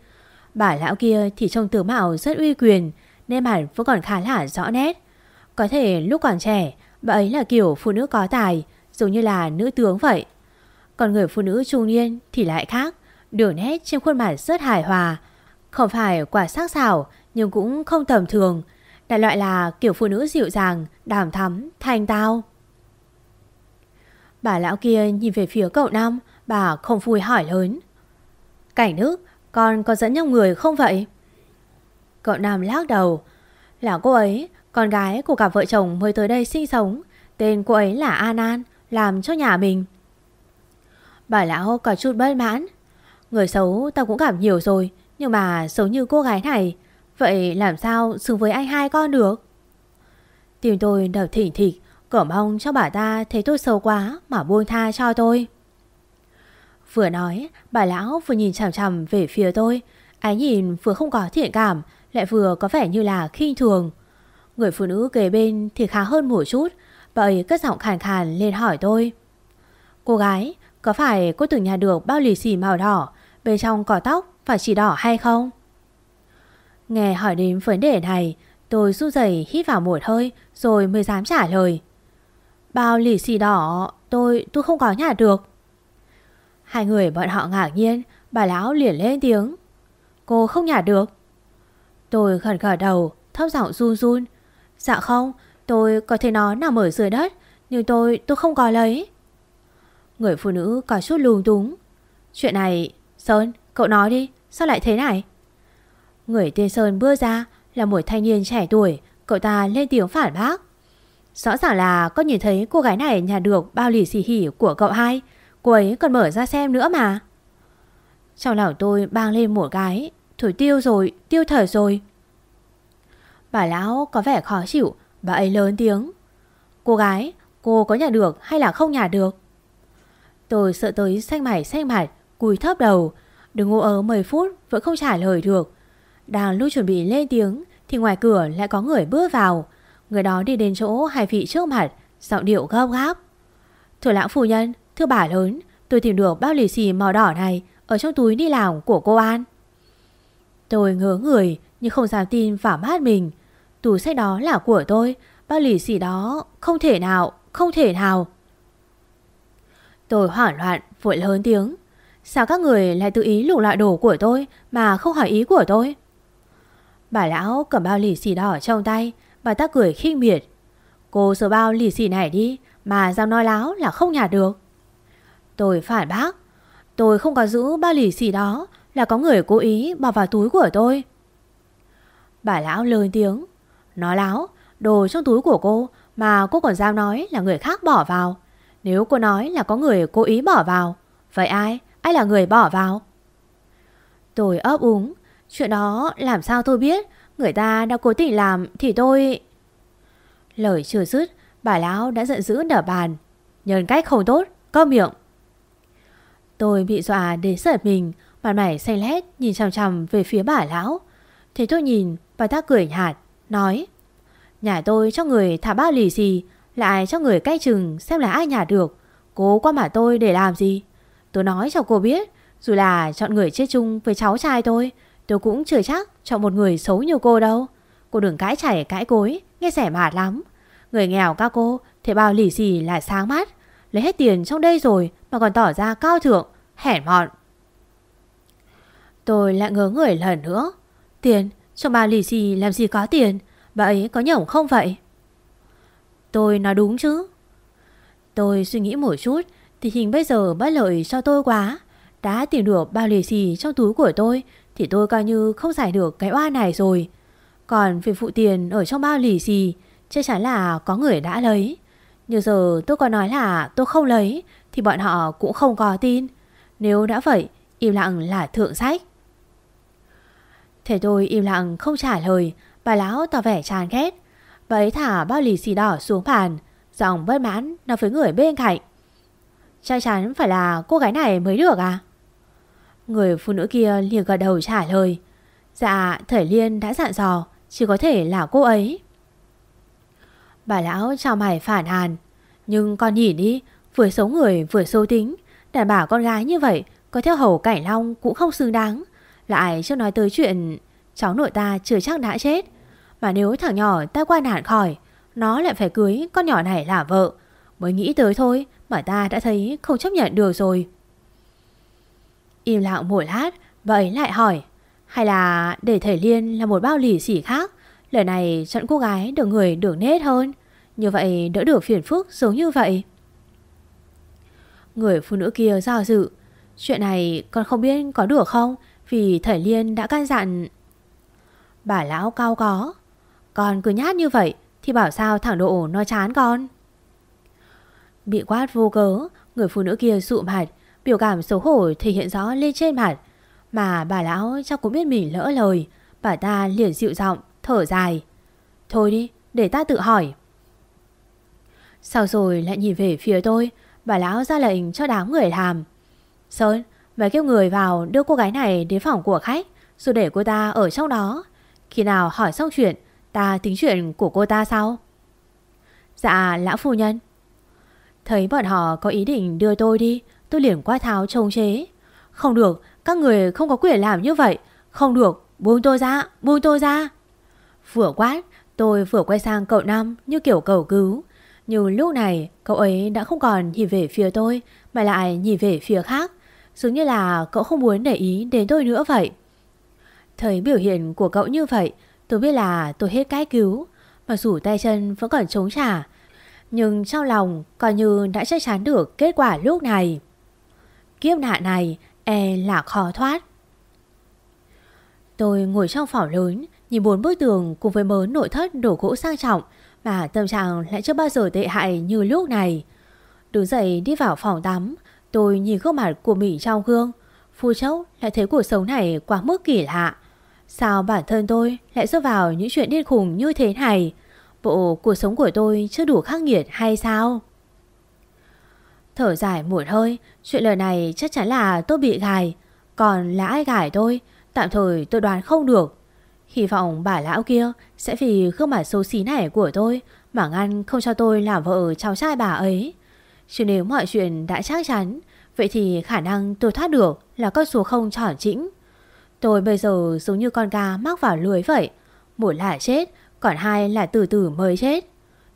Bà lão kia thì trông tướng mạo rất uy quyền nên mặt vẫn còn khá là rõ nét. Có thể lúc còn trẻ bà ấy là kiểu phụ nữ có tài giống như là nữ tướng vậy. Còn người phụ nữ trung niên thì lại khác đường nét trên khuôn mặt rất hài hòa. Không phải quả sắc sảo nhưng cũng không tầm thường. Đại loại là kiểu phụ nữ dịu dàng, đàm thắm, thanh tao. Bà lão kia nhìn về phía cậu Nam, bà không vui hỏi lớn. Cảnh nước, con có dẫn nhau người không vậy? Cậu Nam lắc đầu. Là cô ấy, con gái của cả vợ chồng mới tới đây sinh sống. Tên cô ấy là An An, làm cho nhà mình. Bà lão có chút bất mãn. Người xấu tao cũng cảm nhiều rồi, nhưng mà xấu như cô gái này. Vậy làm sao xứng với anh hai con được? Tìm tôi đập thỉnh thịch, Cỏ mong cho bà ta thấy tôi xấu quá mà buông tha cho tôi. Vừa nói, bà lão vừa nhìn chằm chằm về phía tôi. Ái nhìn vừa không có thiện cảm, lại vừa có vẻ như là khinh thường. Người phụ nữ kề bên thì khá hơn một chút, bà ấy cất giọng khàn khàn lên hỏi tôi. Cô gái, Có phải cô từng nhà được bao lì xì màu đỏ Bên trong cỏ tóc phải chỉ đỏ hay không Nghe hỏi đến vấn đề này Tôi run rẩy hít vào một hơi Rồi mới dám trả lời Bao lì xì đỏ, Tôi tôi không có nhà được. Hai người bọn họ ngạc nhiên, Bà lão liền lên tiếng. Cô không nhả được. Tôi gật gật đầu, Thấp giọng run run. Dạ không, tôi có thể nó nằm ở dưới đất, Nhưng tôi tôi không có lấy. Người phụ nữ có chút lung túng. Chuyện này, Sơn, cậu nói đi, Sao lại thế này? Người tên Sơn bước ra, Là một thanh niên trẻ tuổi, Cậu ta lên tiếng phản bác. Rõ ràng là có nhìn thấy cô gái này nhà được bao lì xì hỉ của cậu hai. Cô ấy còn mở ra xem nữa mà. Trong lòng tôi bang lên một cái. Thổi tiêu rồi, tiêu thở rồi. Bà lão có vẻ khó chịu. Bà ấy lớn tiếng. Cô gái, cô có nhà được hay là không nhà được? Tôi sợ tới xanh mải xanh mặt Cùi thấp đầu. Đừng ngô ớ 10 phút vẫn không trả lời được. Đang lúc chuẩn bị lên tiếng Thì ngoài cửa lại có người bước vào. Người đó đi đến chỗ hai vị trước mặt Giọng điệu gấp gáp. Thưa lão phu nhân, thưa bà lớn Tôi tìm được bao lì xì màu đỏ này Ở trong túi đi làm của cô An. Tôi ngớ người Nhưng không dám tin vào mắt mình. Túi sách đó là của tôi Bao lì xì đó không thể nào Không thể nào. Tôi hoảng loạn vội lớn tiếng. Sao các người lại tự ý lục loại đồ của tôi Mà không hỏi ý của tôi? Bà lão cầm bao lì xì đỏ trong tay Bà ta cười khinh miệt Cô sờ bao lì xì này đi, Mà dám nói láo là không nhả được Tôi phản bác, Tôi không có giữ bao lì xì đó, Là có người cố ý bỏ vào túi của tôi Bà lão lớn tiếng, Nói láo, Đồ trong túi của cô Mà cô còn dám nói là người khác bỏ vào Nếu cô nói là có người cố ý bỏ vào, Vậy ai? Ai là người bỏ vào? Tôi ấp úng, Chuyện đó làm sao tôi biết Người ta đã cố tình làm thì tôi... Lời chưa dứt Bà lão đã giận dữ nở bàn. Nhân cách không tốt, có miệng. Tôi bị dọa đến giật mình Mặt mày xanh lét nhìn chằm chằm về phía bà lão. Thế tôi nhìn Bà ta cười nhạt Nói Nhà tôi cho người thả bao lì gì Lại cho người cay chừng xem là ai nhà được? Cố qua mà tôi để làm gì? Tôi nói cho cô biết Dù là chọn người chết chung với cháu trai tôi Tôi cũng chưa chắc chọn một người xấu như cô đâu. Cô đừng cãi chảy cãi cối, Nghe rẻ mạt lắm. Người nghèo các cô, thì bao lì xì là sáng mắt. Lấy hết tiền trong đây rồi Mà còn tỏ ra cao thượng Hẻn mọn. Tôi lại ngớ người lần nữa. Tiền, Trong bao lì xì làm gì có tiền? Bà ấy có nhổng không vậy? Tôi nói đúng chứ. Tôi suy nghĩ một chút Thì hình bây giờ bất lợi cho tôi quá. Đã tìm được bao lì xì trong túi của tôi thì tôi coi như không giải được cái oa này rồi. Còn việc phụ tiền ở trong bao lì xì, Chắc chắn là có người đã lấy. Nhưng giờ tôi có nói là tôi không lấy, Thì bọn họ cũng không có tin. Nếu đã vậy, Im lặng là thượng sách. Thế tôi im lặng không trả lời, Bà lão tỏ vẻ chán ghét. Bà ấy thả bao lì xì đỏ xuống bàn, Giọng bất mãn nói với người bên cạnh. Chắc chắn phải là cô gái này mới được à? Người phụ nữ kia liền gật đầu trả lời. Dạ Thầy Liên đã dặn dò, Chỉ có thể là cô ấy. Bà lão chào mày phản hàn. Nhưng con nhìn đi, Vừa xấu người vừa xấu tính. Đàn bà con gái như vậy, Có theo hầu cảnh long cũng không xứng đáng. Lại chưa nói tới chuyện, Cháu nội ta chưa chắc đã chết. Mà nếu thằng nhỏ ta qua nạn khỏi, Nó lại phải cưới con nhỏ này là vợ. Mới nghĩ tới thôi, Mà ta đã thấy không chấp nhận được rồi. Im lặng một lát vậy ấy lại hỏi, Hay là để thầy Liên là một bao lì xỉ khác? Lời này chọn cô gái được người được nết hơn. Như vậy đỡ được phiền phức giống như vậy. Người phụ nữ kia do dự, Chuyện này con không biết có được không? Vì thầy Liên đã can dặn. Bà lão cao có, Con cứ nhát như vậy Thì bảo sao thẳng độ nó chán con? Bị quát vô cớ, Người phụ nữ kia sụ mặt Biểu cảm xấu hổ thể hiện rõ lên trên mặt. Mà bà lão chắc cũng biết mình lỡ lời. Bà ta liền dịu giọng, Thở dài. Thôi đi, để ta tự hỏi. Sau rồi lại nhìn về phía tôi, Bà lão ra lệnh cho đám người làm. Sơn, Mày kêu người vào đưa cô gái này đến phòng của khách, Rồi để cô ta ở trong đó. Khi nào hỏi xong chuyện, Ta tính chuyện của cô ta sau. Dạ lão phu nhân. Thấy bọn họ có ý định đưa tôi đi tôi liền qua tháo trông chế. Không được, các người không có quyền làm như vậy. Không được, buông tôi ra, buông tôi ra. Vừa quát, tôi vừa quay sang cậu Năm như kiểu cầu cứu. Nhưng lúc này cậu ấy đã không còn nhìn về phía tôi mà lại nhìn về phía khác. Dường như là cậu không muốn để ý đến tôi nữa vậy. Thấy biểu hiện của cậu như vậy, tôi biết là tôi hết cái cứu. Mặc dù tay chân vẫn còn chống trả, nhưng trong lòng coi như đã chắc chắn được kết quả lúc này. Kiếp nạn này e là khó thoát. Tôi ngồi trong phòng lớn, nhìn bốn bức tường cùng với mớ nội thất đổ gỗ sang trọng mà tâm trạng lại chưa bao giờ tệ hại như lúc này. Đứng dậy đi vào phòng tắm, tôi nhìn gương mặt của mình trong gương. Phu chốc lại thấy cuộc sống này quá mức kỳ lạ. Sao bản thân tôi lại rơi vào những chuyện điên khùng như thế này? Bộ cuộc sống của tôi chưa đủ khắc nghiệt hay sao? Thở dài một hơi, chuyện lời này chắc chắn là tôi bị gài. Còn là ai gài tôi, tạm thời tôi đoán không được. Hy vọng bà lão kia sẽ vì gương mặt xấu xí này của tôi mà ngăn không cho tôi làm vợ cháu trai bà ấy. Chứ nếu mọi chuyện đã chắc chắn, vậy thì khả năng tôi thoát được là con số không tròn chỉnh. Tôi bây giờ giống như con gà mắc vào lưới vậy. Một là chết, còn hai là từ từ mới chết.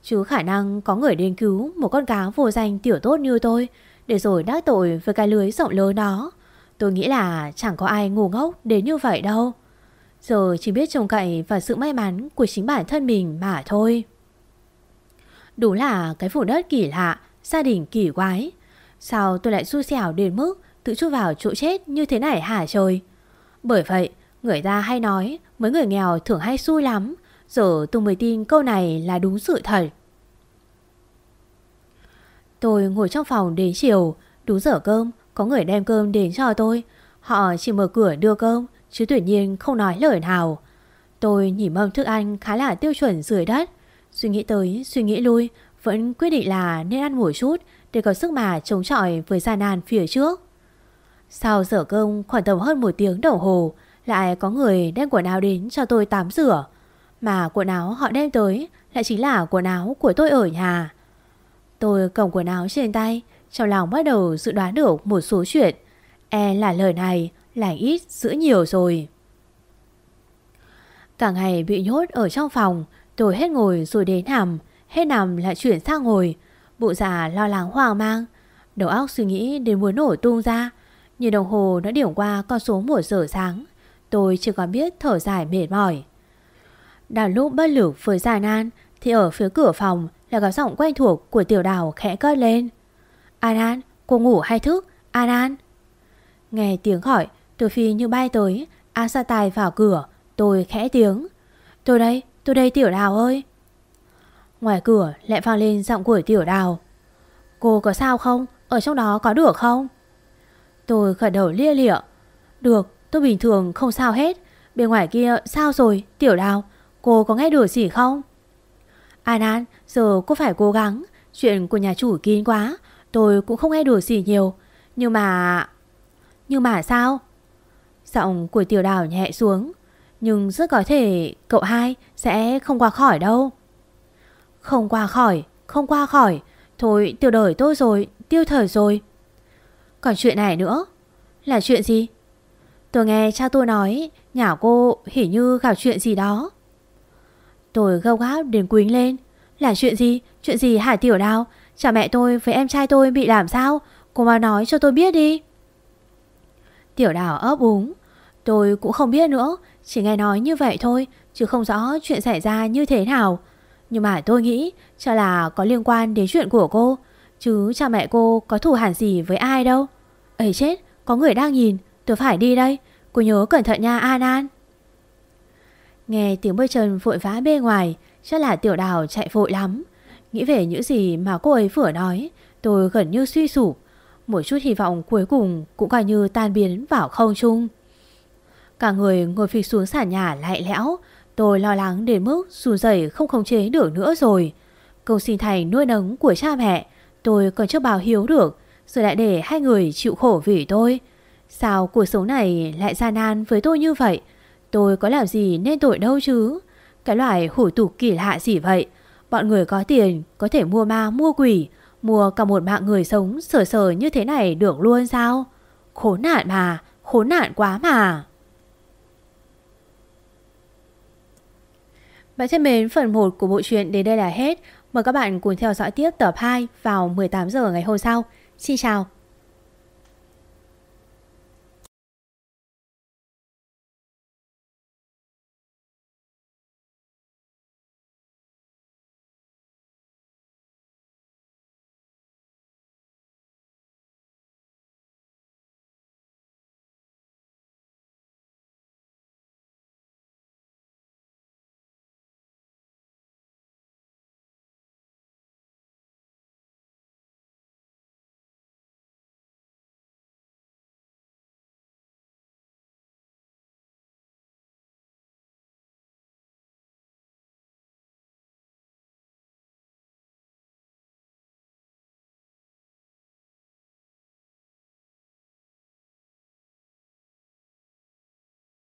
Chứ khả năng có người đến cứu một con cá vô danh tiểu tốt như tôi để rồi đắc tội với cái lưới rộng lớn đó. Tôi nghĩ là chẳng có ai ngu ngốc đến như vậy đâu. Giờ chỉ biết trông cậy vào sự may mắn của chính bản thân mình mà thôi. Đúng là cái phủ đất kỳ lạ, gia đình kỳ quái. Sao tôi lại xui xẻo đến mức tự chui vào chỗ chết như thế này hả trời? Bởi vậy, người ta hay nói mấy người nghèo thường hay xui lắm. Giờ tôi mới tin câu này là đúng sự thật. Tôi ngồi trong phòng đến chiều, đúng giờ cơm, có người đem cơm đến cho tôi. Họ chỉ mở cửa đưa cơm, chứ tuyệt nhiên không nói lời nào. Tôi nhìn mâm thức ăn khá là tiêu chuẩn dưới đất. Suy nghĩ tới, suy nghĩ lui, vẫn quyết định là nên ăn một chút để có sức mà chống chọi với gian nan phía trước. Sau giờ cơm khoảng tầm hơn một tiếng đồng hồ, lại có người đem quần áo đến cho tôi tắm rửa. Mà quần áo họ đem tới lại chính là quần áo của tôi ở nhà. Tôi cầm quần áo trên tay, trong lòng bắt đầu dự đoán được một số chuyện. E là lời này là ít giữ nhiều rồi. Cả ngày bị nhốt ở trong phòng, tôi hết ngồi rồi đến nằm, hết nằm lại chuyển sang ngồi. Bộ già lo lắng hoang mang, đầu óc suy nghĩ đến muốn nổ tung ra. Nhìn đồng hồ đã điểm qua con số 1 giờ sáng, tôi chưa còn biết thở dài mệt mỏi. Đang lúc bất lực với giải nan thì ở phía cửa phòng là có giọng quen thuộc của tiểu đào khẽ cất lên. An An, cô ngủ hay thức? An An. Nghe tiếng hỏi, tôi phi như bay tới, An sa tài vào cửa, tôi khẽ tiếng. Tôi đây, tôi đây tiểu đào ơi. Ngoài cửa lại vang lên giọng của tiểu đào. Cô có sao không? Ở trong đó có được không? Tôi khởi đầu lia lịa. Được, tôi bình thường không sao hết. Bên ngoài kia sao rồi, tiểu đào? Cô có nghe được gì không? An An, giờ cô phải cố gắng. Chuyện của nhà chủ kín quá. Tôi cũng không nghe được gì nhiều. Nhưng mà... Nhưng mà sao? Giọng của tiểu đào nhẹ xuống. Nhưng rất có thể cậu hai sẽ không qua khỏi đâu. Không qua khỏi, không qua khỏi. Thôi tiêu đời tôi rồi, tiêu thời rồi. Còn chuyện này nữa. Là chuyện gì? Tôi nghe cha tôi nói nhà cô hình như gặp chuyện gì đó. Tôi gâu gáp đến quýnh lên. Là chuyện gì? Chuyện gì hả tiểu đào? Cha mẹ tôi với em trai tôi bị làm sao? Cô mà nói cho tôi biết đi. Tiểu đào ấp úng. Tôi cũng không biết nữa. Chỉ nghe nói như vậy thôi. Chứ không rõ chuyện xảy ra như thế nào. Nhưng mà tôi nghĩ cho là có liên quan đến chuyện của cô. Chứ cha mẹ cô có thù hẳn gì với ai đâu. ấy chết, có người đang nhìn. Tôi phải đi đây. Cô nhớ cẩn thận nha An An. Nghe tiếng bơi chân vội vã bên ngoài, chắc là tiểu đào chạy vội lắm. Nghĩ về những gì mà cô ấy vừa nói, tôi gần như suy sụp. Một chút hy vọng cuối cùng cũng coi như tan biến vào không trung. Cả người ngồi phịch xuống sàn nhà lại lẽo, tôi lo lắng đến mức dù rẩy không khống chế được nữa rồi. cầu xin thành nuôi nấng của cha mẹ, tôi còn chưa bảo hiếu được, rồi lại để hai người chịu khổ vì tôi. Sao cuộc sống này lại gian nan với tôi như vậy? Tôi có làm gì nên tội đâu chứ Cái loại hủ tục kỳ lạ gì vậy Bọn người có tiền có thể mua ma mua quỷ Mua cả một mạng người sống sờ sờ như thế này được luôn sao? Khốn nạn mà, khốn nạn quá mà. Bạn thân mến, phần 1 của bộ truyện đến đây là hết. Mời các bạn cùng theo dõi tiếp tập 2 vào 18 giờ ngày hôm sau. Xin chào